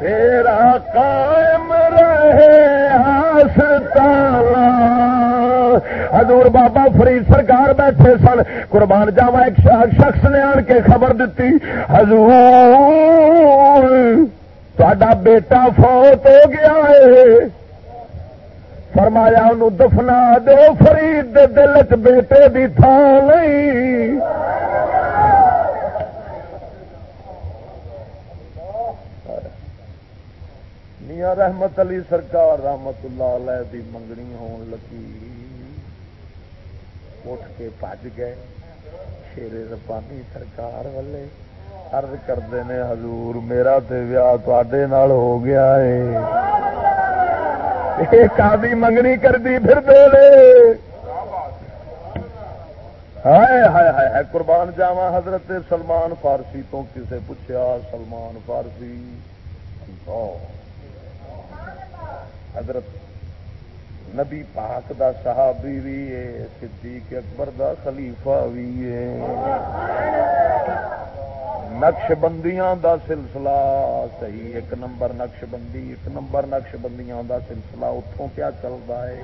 تیرا قائم رہے حضور بابا فرید سرکار بیٹھے سن۔ قربان جاوا ایک شخص نے آن کے خبر دیتی حضور تا بیٹا فوت ہو گیا ہے۔ فرمایا انہوں دفنا دو، فرید دے دل چ بیٹے دی تھان نہیں۔ میاں رحمت علی سرکار، رحمت اللہ علیہ دی منگنی ہون لگی۔ اٹھ کے پج گئے۔ شیرے ربانی سرکار والے ارد کرتے نے حضور میرا تے ویاہ تے ہو گیا ہے۔ کادی منگنی کر دی پھر دے لے ہائے ہائے ہائے، قربان جاوا حضرت سلمان فارسی تو کسے پوچھا سلمان فارسی۔ حضرت نبی پاک دا صحابی بھی ہے، صدیق اکبر دا خلیفہ بھی ہے۔ نقش بندیاں دا سلسلہ، صحیح ایک نمبر نقش بندی ایک نمبر نقش بندیاں دا سلسلہ اتوں کیا چلتا ہے؟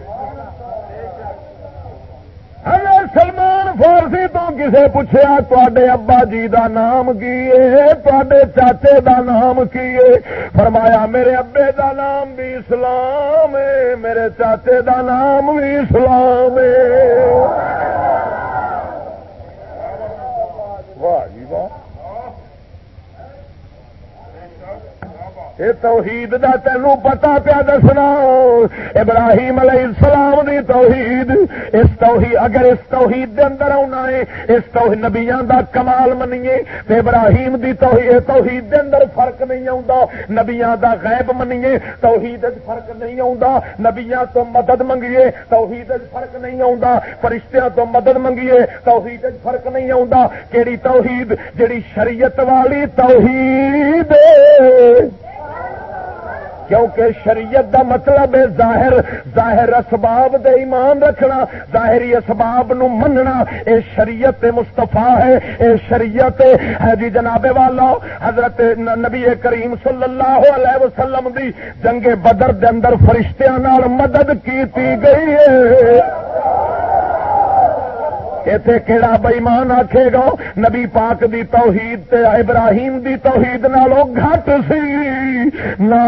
سلمان فارسی تو کسے پوچھا تے ابا جی دا نام کی تے چاچے دا نام کی فرمایا، میرے ابے دا نام بھی اسلام ہے میرے چاچے دا نام بھی اسلام ہے یہ توحید دا تینوں پتا پیا دسنا۔ ابراہیم علیہ السلام دی توحید۔ اس توحید اگر اس توحید دے اندر آنا ہے، اس توحید نبیاں دا کمال منیے۔ تے ابراہیم دی توحید توحید دے اندر فرق نہیں آوندا۔ نبیاں دا غیب منیے، توحید وچ فرق نہیں آوندا۔ نبیاں تو مدد منگیے، توحید وچ فرق نہیں آوندا۔ فرشتیاں تو مدد منگیے، توحید وچ فرق نہیں آوندا۔ کیڑی توحید؟ جڑی شریعت والی توحید۔ کیونکہ شریعت دا مطلب ہے ظاہر ظاہر اسباب دے ایمان رکھنا، ظاہری اسباب نو مننا۔ اے شریعت مستفا ہے، اے شریعت ہے۔ جی جناب والا، حضرت نبی کریم صلی اللہ علیہ وسلم دی جنگ بدر دے اندر فرشتیاں نال مدد کیتی گئی ہے۔ اتے کہڑا بئیمان آخے گا؟ نبی پاک دی توحید تے ابراہیم دی توحید نالوں گھٹ سی۔ نا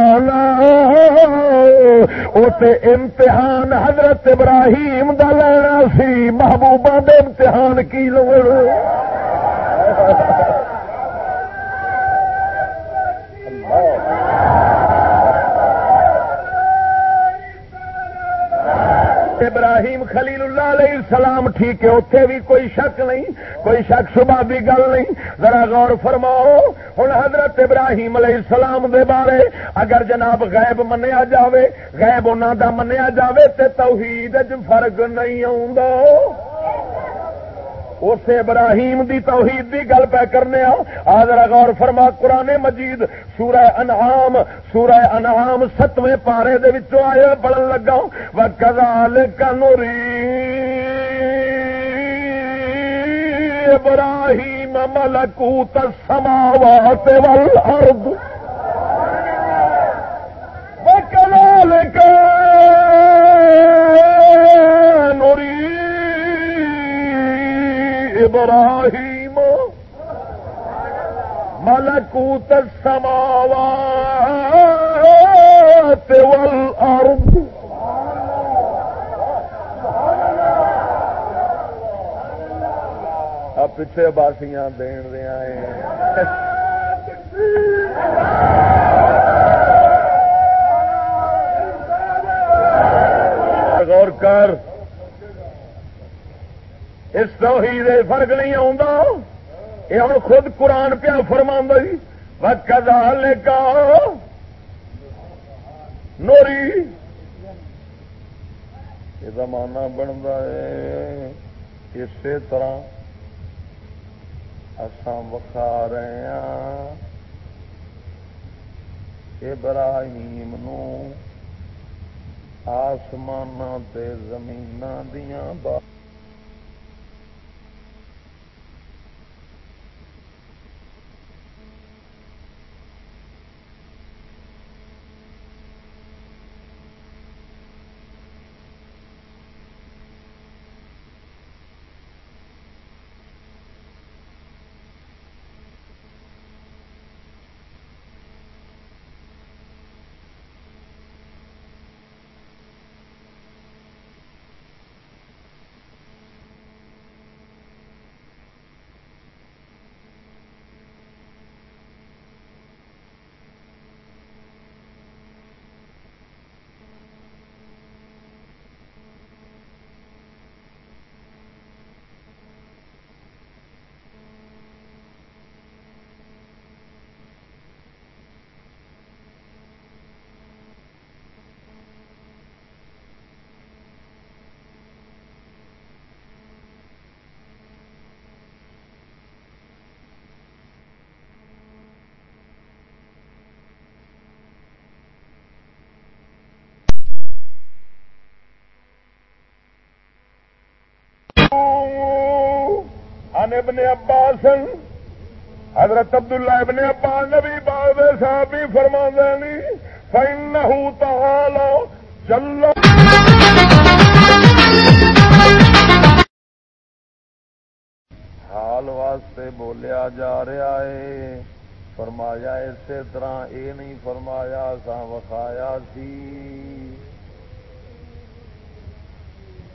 تے امتحان حضرت ابراہیم دا لینا سی۔ محبوبہ دے امتحان کی لوڑ؟ ابراہیم خلیل اللہ علیہ السلام، ٹھیک ہے اتنے بھی کوئی شک نہیں، کوئی شک شبہ بھی گل نہیں۔ ذرا غور فرماؤ ہوں حضرت ابراہیم علیہ السلام دے بارے اگر جناب غائب منیا جاوے غائب انہوں دا منیا جاوے، تے توحید فرق نہیں آ اس ابراہیم دی توحید دی گل پہ کرنے آدر غور فرما، قرآن مجید سورہ انعام سورہ انعام ستویں پارے دے وچوں آئے پڑھن لگا۔ و کنوری ابراہیم ملکوت السماوات والارض وكذلك ابراہیم. ملکوت السماوات والارض. اب پیچھے باسیاں دین دیا غور کر. اس توحید فرق نہیں آتا یہ ہوں خود قرآن پیا فرما لے کا نوری یہ زمانہ بنتا ہے۔ اسی طرح اسان وکھا رہے ہیں ابراہیم نو آسمان زمین دیا بات ان ابن عباس حضرت عبداللہ ابن عباس نبی باغ صاحب بھی فرما دینی فإنه تعالى جل۔ حال واسطے بولیا جا رہا ہے۔ فرمایا اسی طرح یہ نہیں فرمایا سا وکھایا سی۔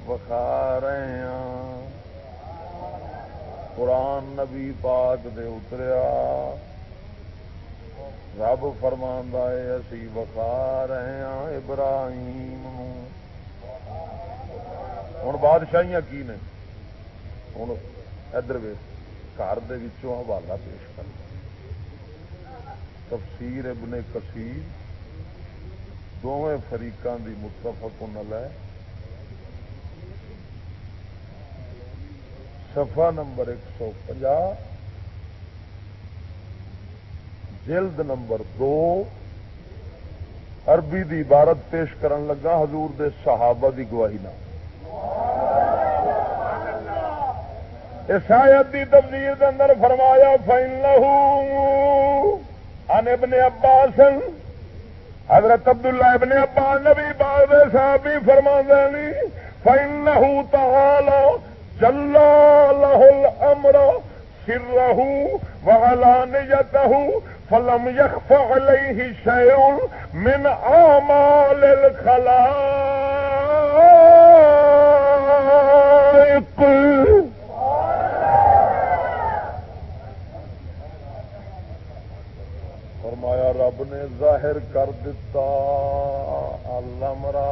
وکھا رہے ہیں قرآن نبی پاک دے اتریا۔ رب فرمان ہے، اسی وفا رہے ہیں ابراہیم ہوں بادشاہیاں کی نے؟ ہوں ادھر گھر حوالہ پیش کر۔ تفسیر ابن کثیر دونوں فریقان دی متفق نل ہے۔ سفا نمبر ایک سو پنجا، جلد نمبر دو، عربی دی عبارت پیش کرن لگا حضور دے صحابہ دی گواہی نہ عیسائیت کی تبدیل کے اندر فرمایا فائن لہو ان ابن عباس، حضرت عبداللہ ابن عباس نبی باغ صاحب بھی فرما دینی فائن لہو تعالی الامر سرہ وعلانیتہ فلم يخف عليه شيء من آمال الخلائق۔ فرمایا، رب نے ظاہر کر دیتا المرا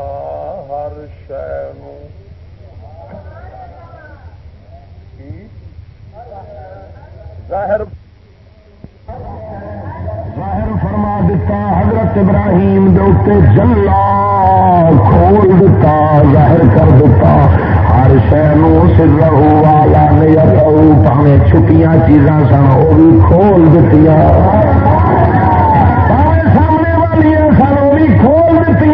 ہر شہ ظاہر ظاہر فرما دیتا حضرت ابراہیم دے جلا کھول دیتا، ظاہر کر دیتا۔ ہر شہر سر رہو والا نہیں رہو پاوے چھٹیاں چیزاں سن، وہ بھی کھول دیتی سامنے والی سن، وہ بھی کھول دیتی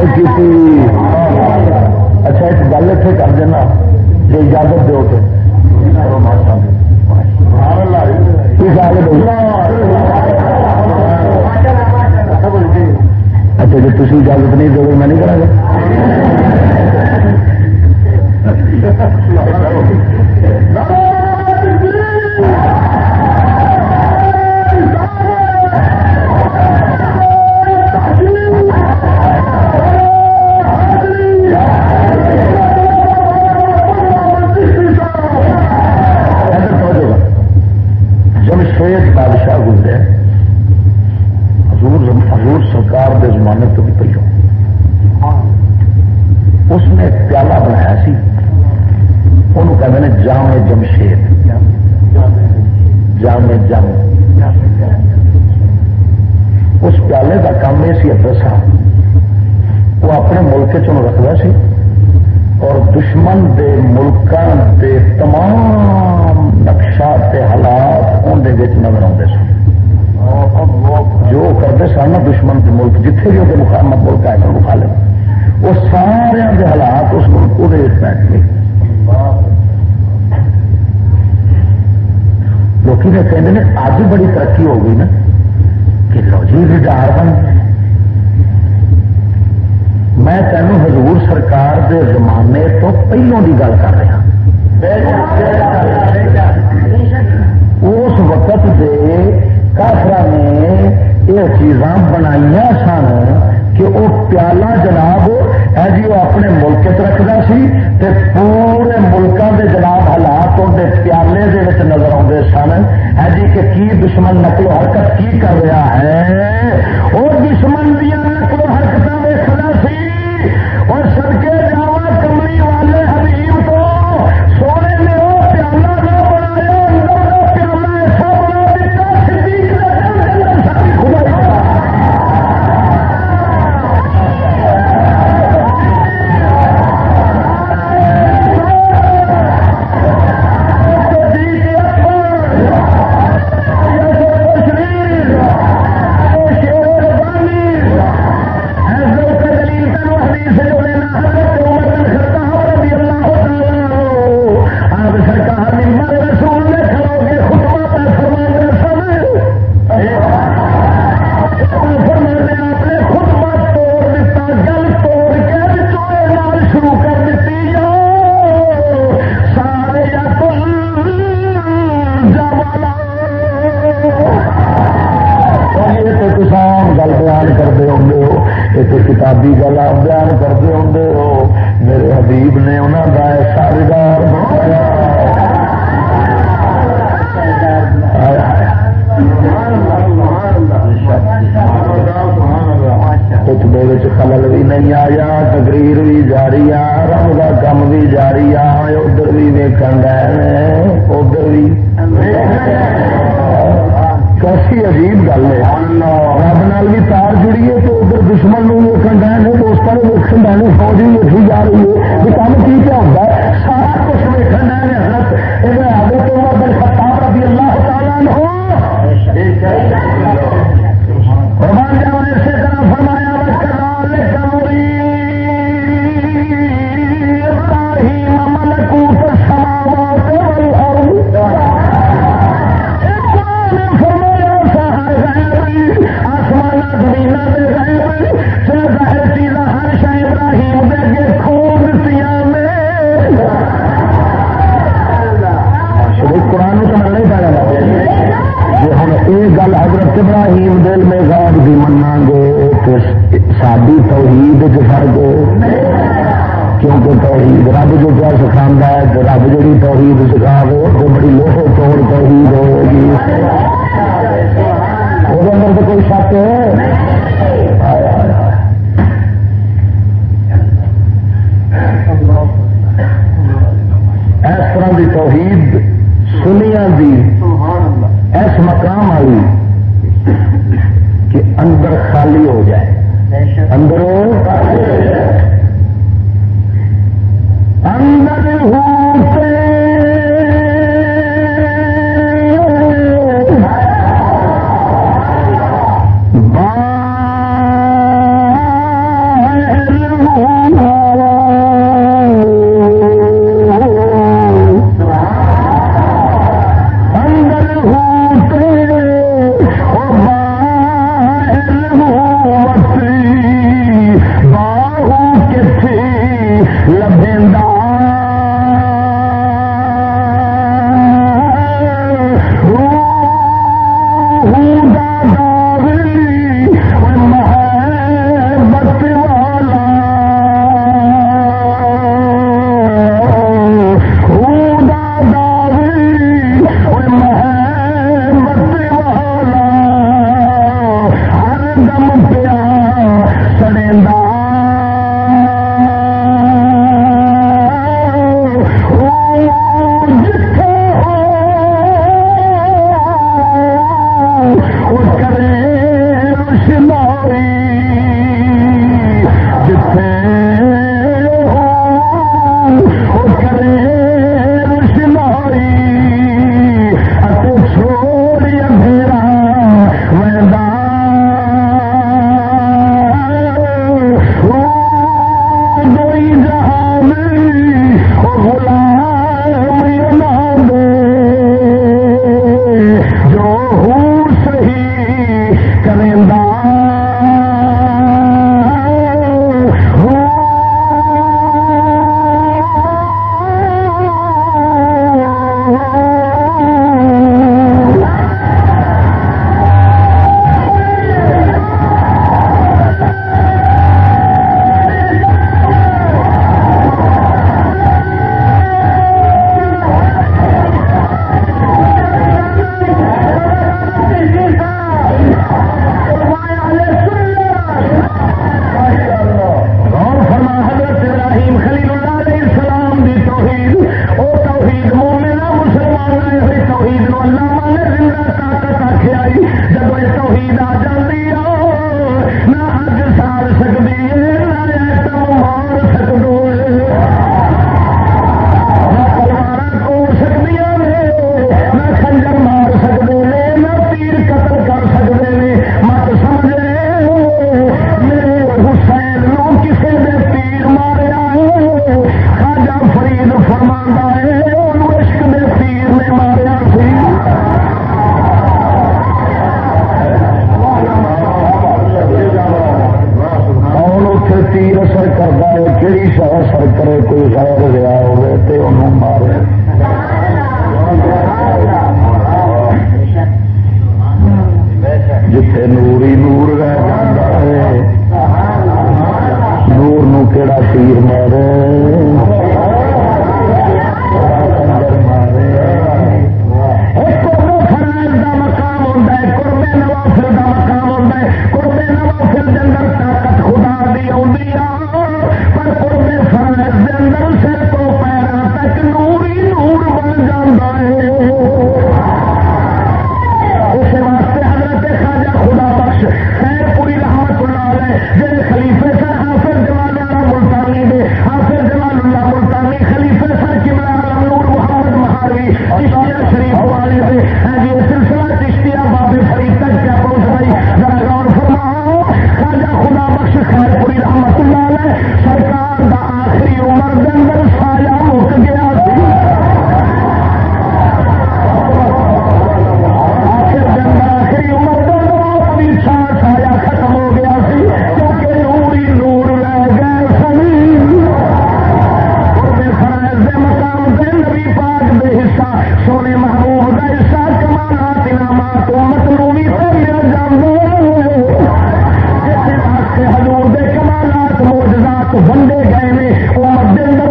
نہیں کی اچھا ایک گل اتنے کر دینا جی اجازت دو تو اچھا جی تھی اجازت نہیں دو میں نہیں کرا جمشید سی ابر صاحب وہ اپنے ملک چ رکھتا سی اور دشمن دے ملکوں دے تمام نقشہ تے حالات اندر نظر آتے سن۔ جو کرتے سن دشمن کے ملک جتنے بھی وہ ملک آئے سن مخالف وہ سارے دے حالات اس ملک وہ بیٹھ گئے لوگ کہتے ہیں اج بڑی ترقی ہو گئی نا، کہ لو جی ریڈار بن۔ میں تینوں حضور سرکار دے زمانے تو پہلوں کی گل کر رہا اس وقت دے کافر نے یہ چیزاں بنائی سن کہ وہ پیالہ جناب ہے جی وہ اپنے ملک رکھتا سی تے پورے ملکوں کے جناب حالات اندر پیالے دے نظر آتے سن۔ ہے جی کہ کی دشمن نقل و حرکت کی کر رہا ہے؟ اور دشمن دیا نقل و حرکت دیکھنا سی اور توحید سنیا دی ایس مقام آئی کہ اندر خالی ہو جائے۔ اندروں بندے گئے میں امت دن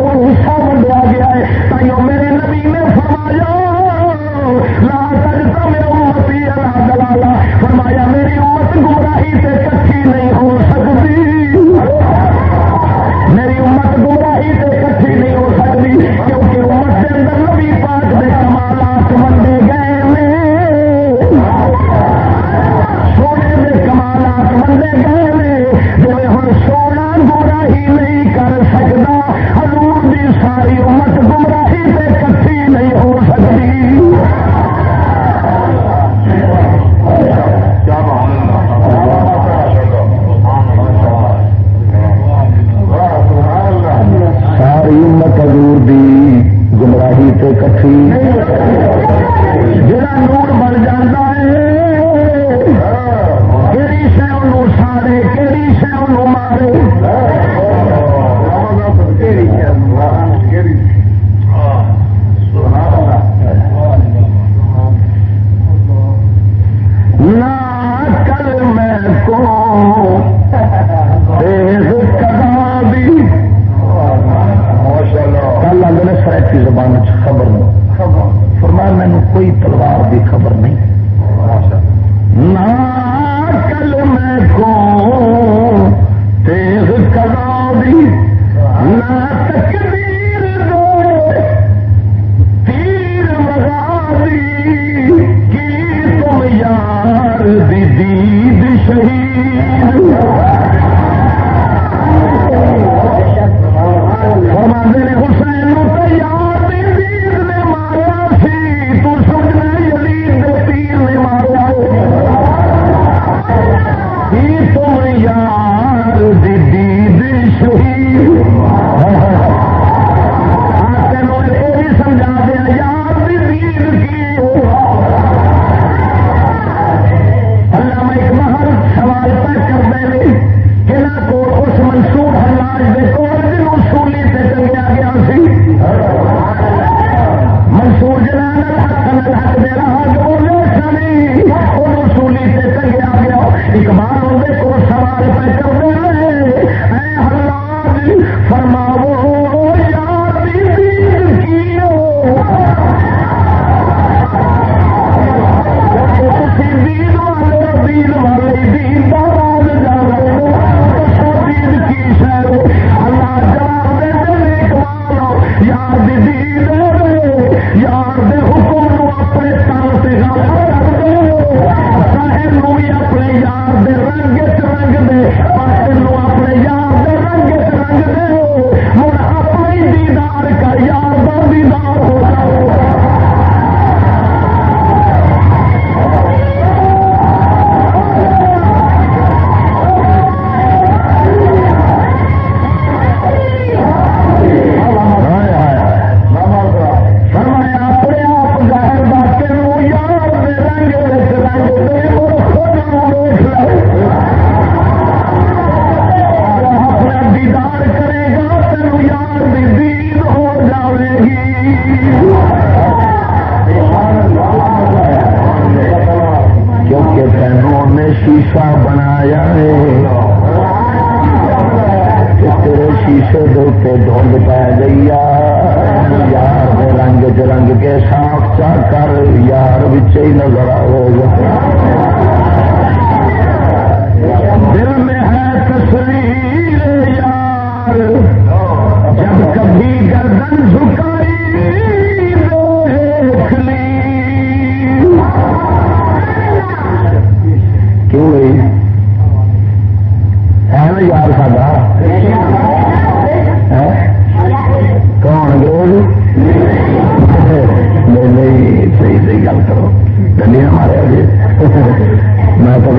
میں تو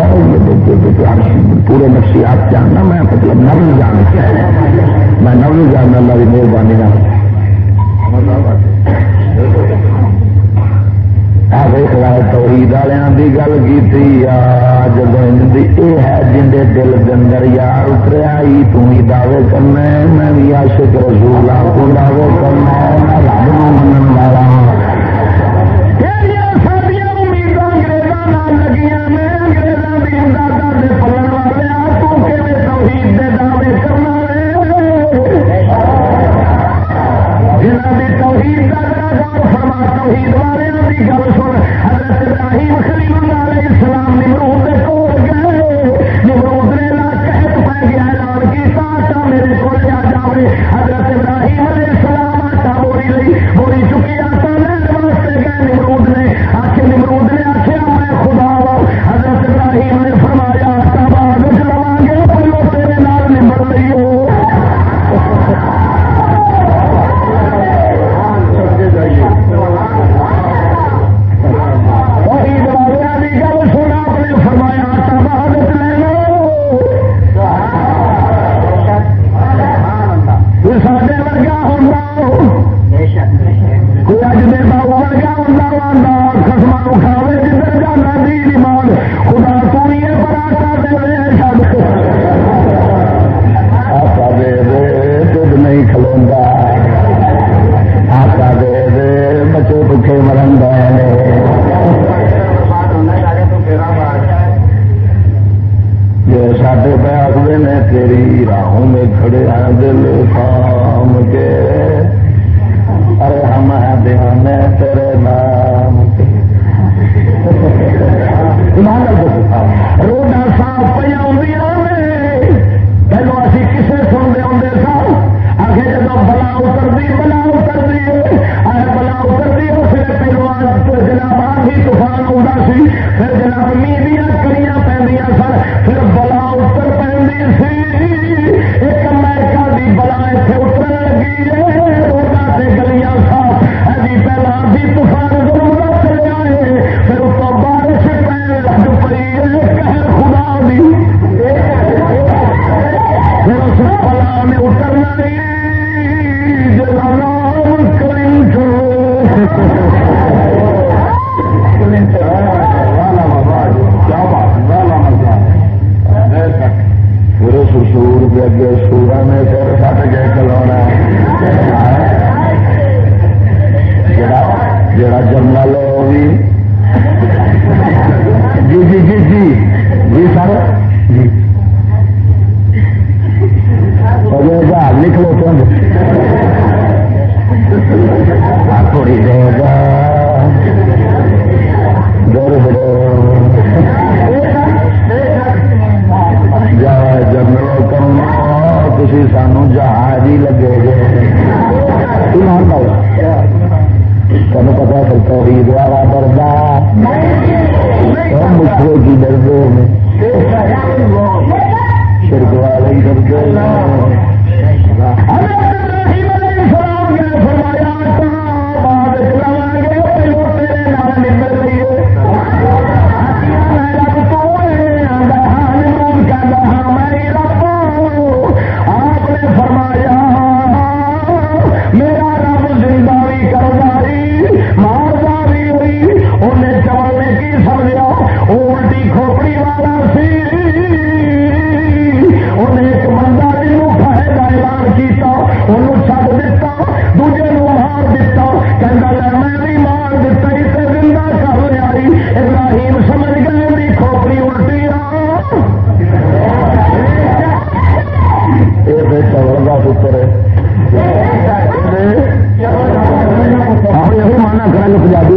پورے نفسیات جاننا میں مطلب نو نہیں جاننا میں نو نہیں جاننا میری مہربانی نہ توحید والوں کی گل کی جب یہ ہے جن دل دندر یار اتریا ہی تم دعوے کرنا میں بھی آشک رسول کو دعوے کرنا رب منن والا شاہی بارے کی گل سے چوڑ کا پتر ہم یہ مانا کریں گے پنجابی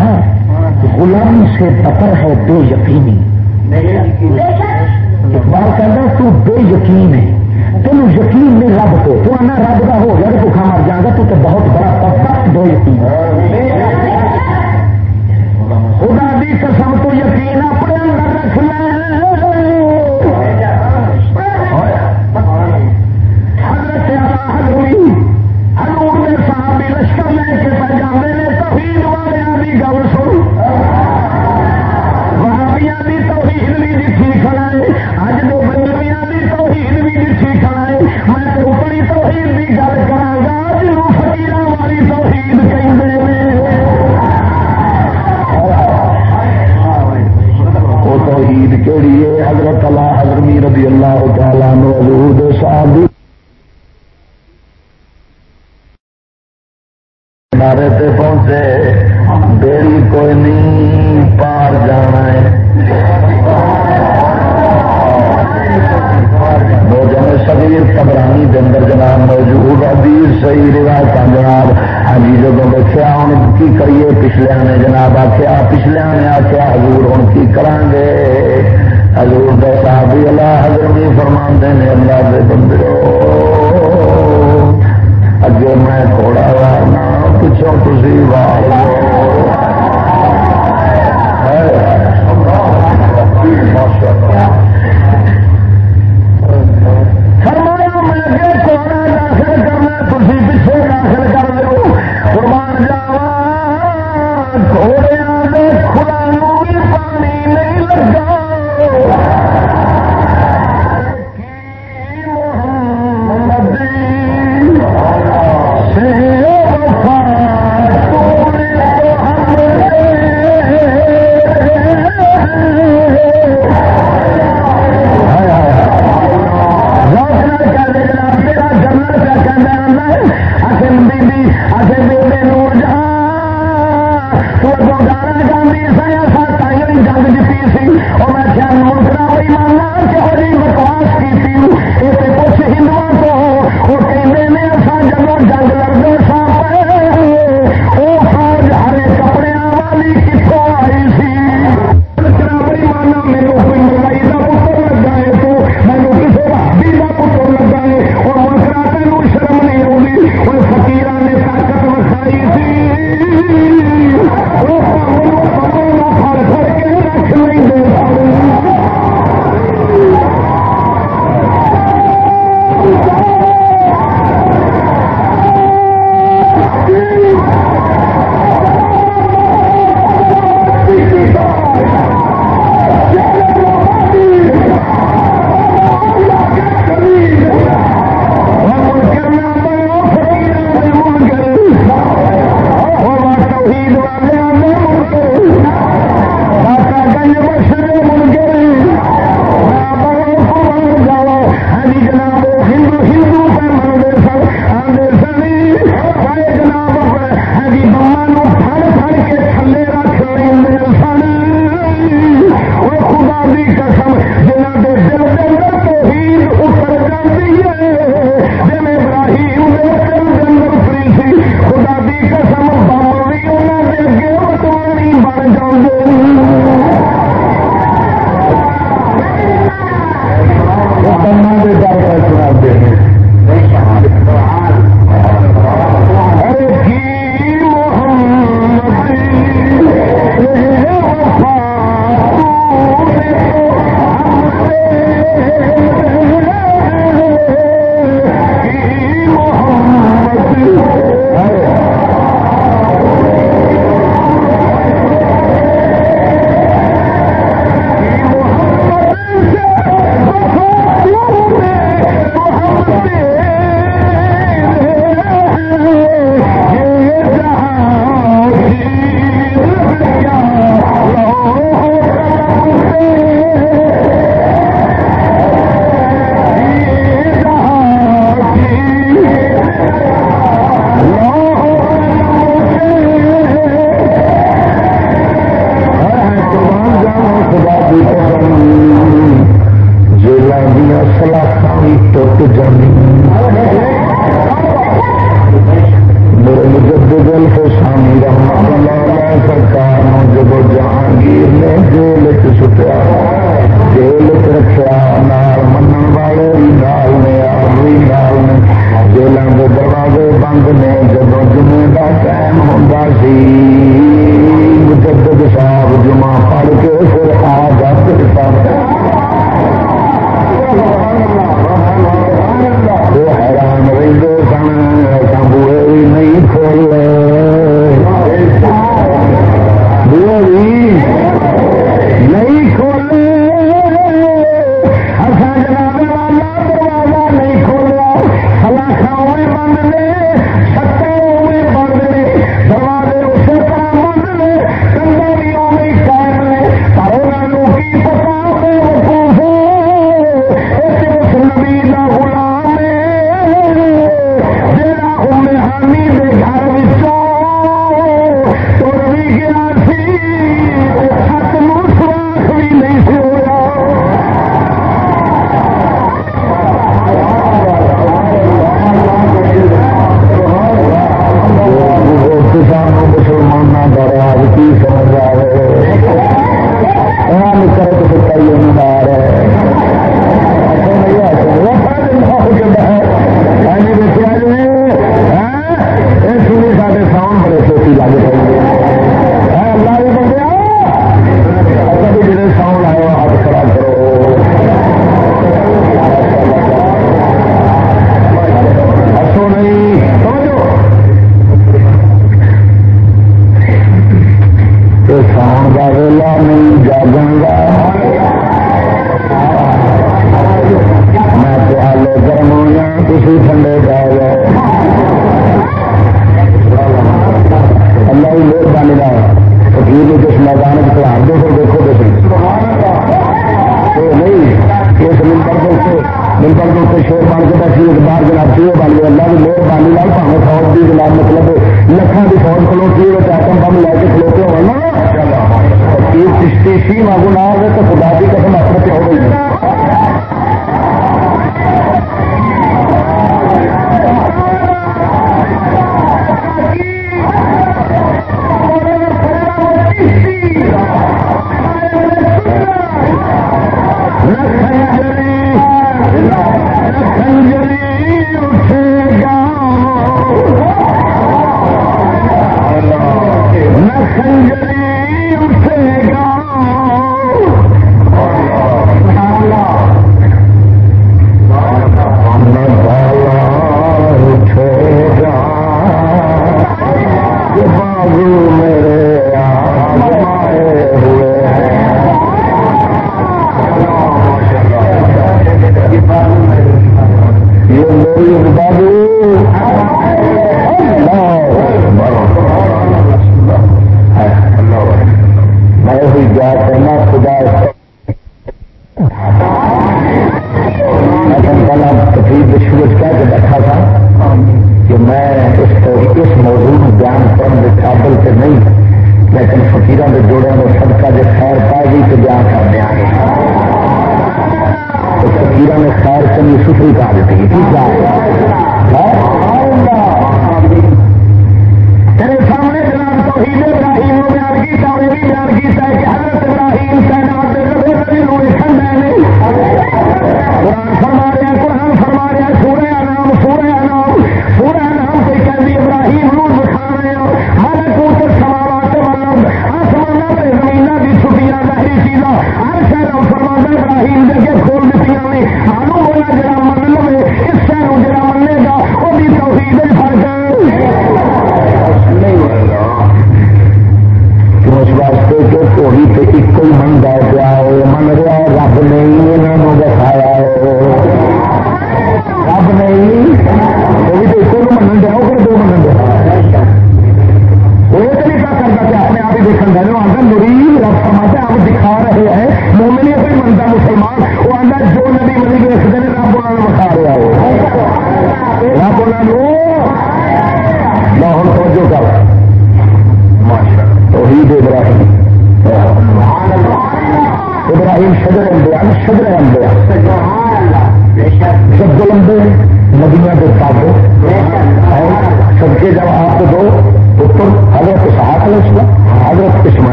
ہے غلامی سے بتر ہے بے یقینی۔ اقبال کہتا ہے، تو بے یقین ہے۔ تین یقین نہیں رب کو، تو نہ رب کا ہو گیا تو کھانا جائے گا تو تو بہت بڑا پبخت بے یقین خدا بھی قسم لیے حضرت علا حضرمی رضی اللہ تعالیٰ نے صاحب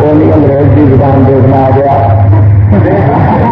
کو بھی انگریز کی زبان دیکھنا آ گیا۔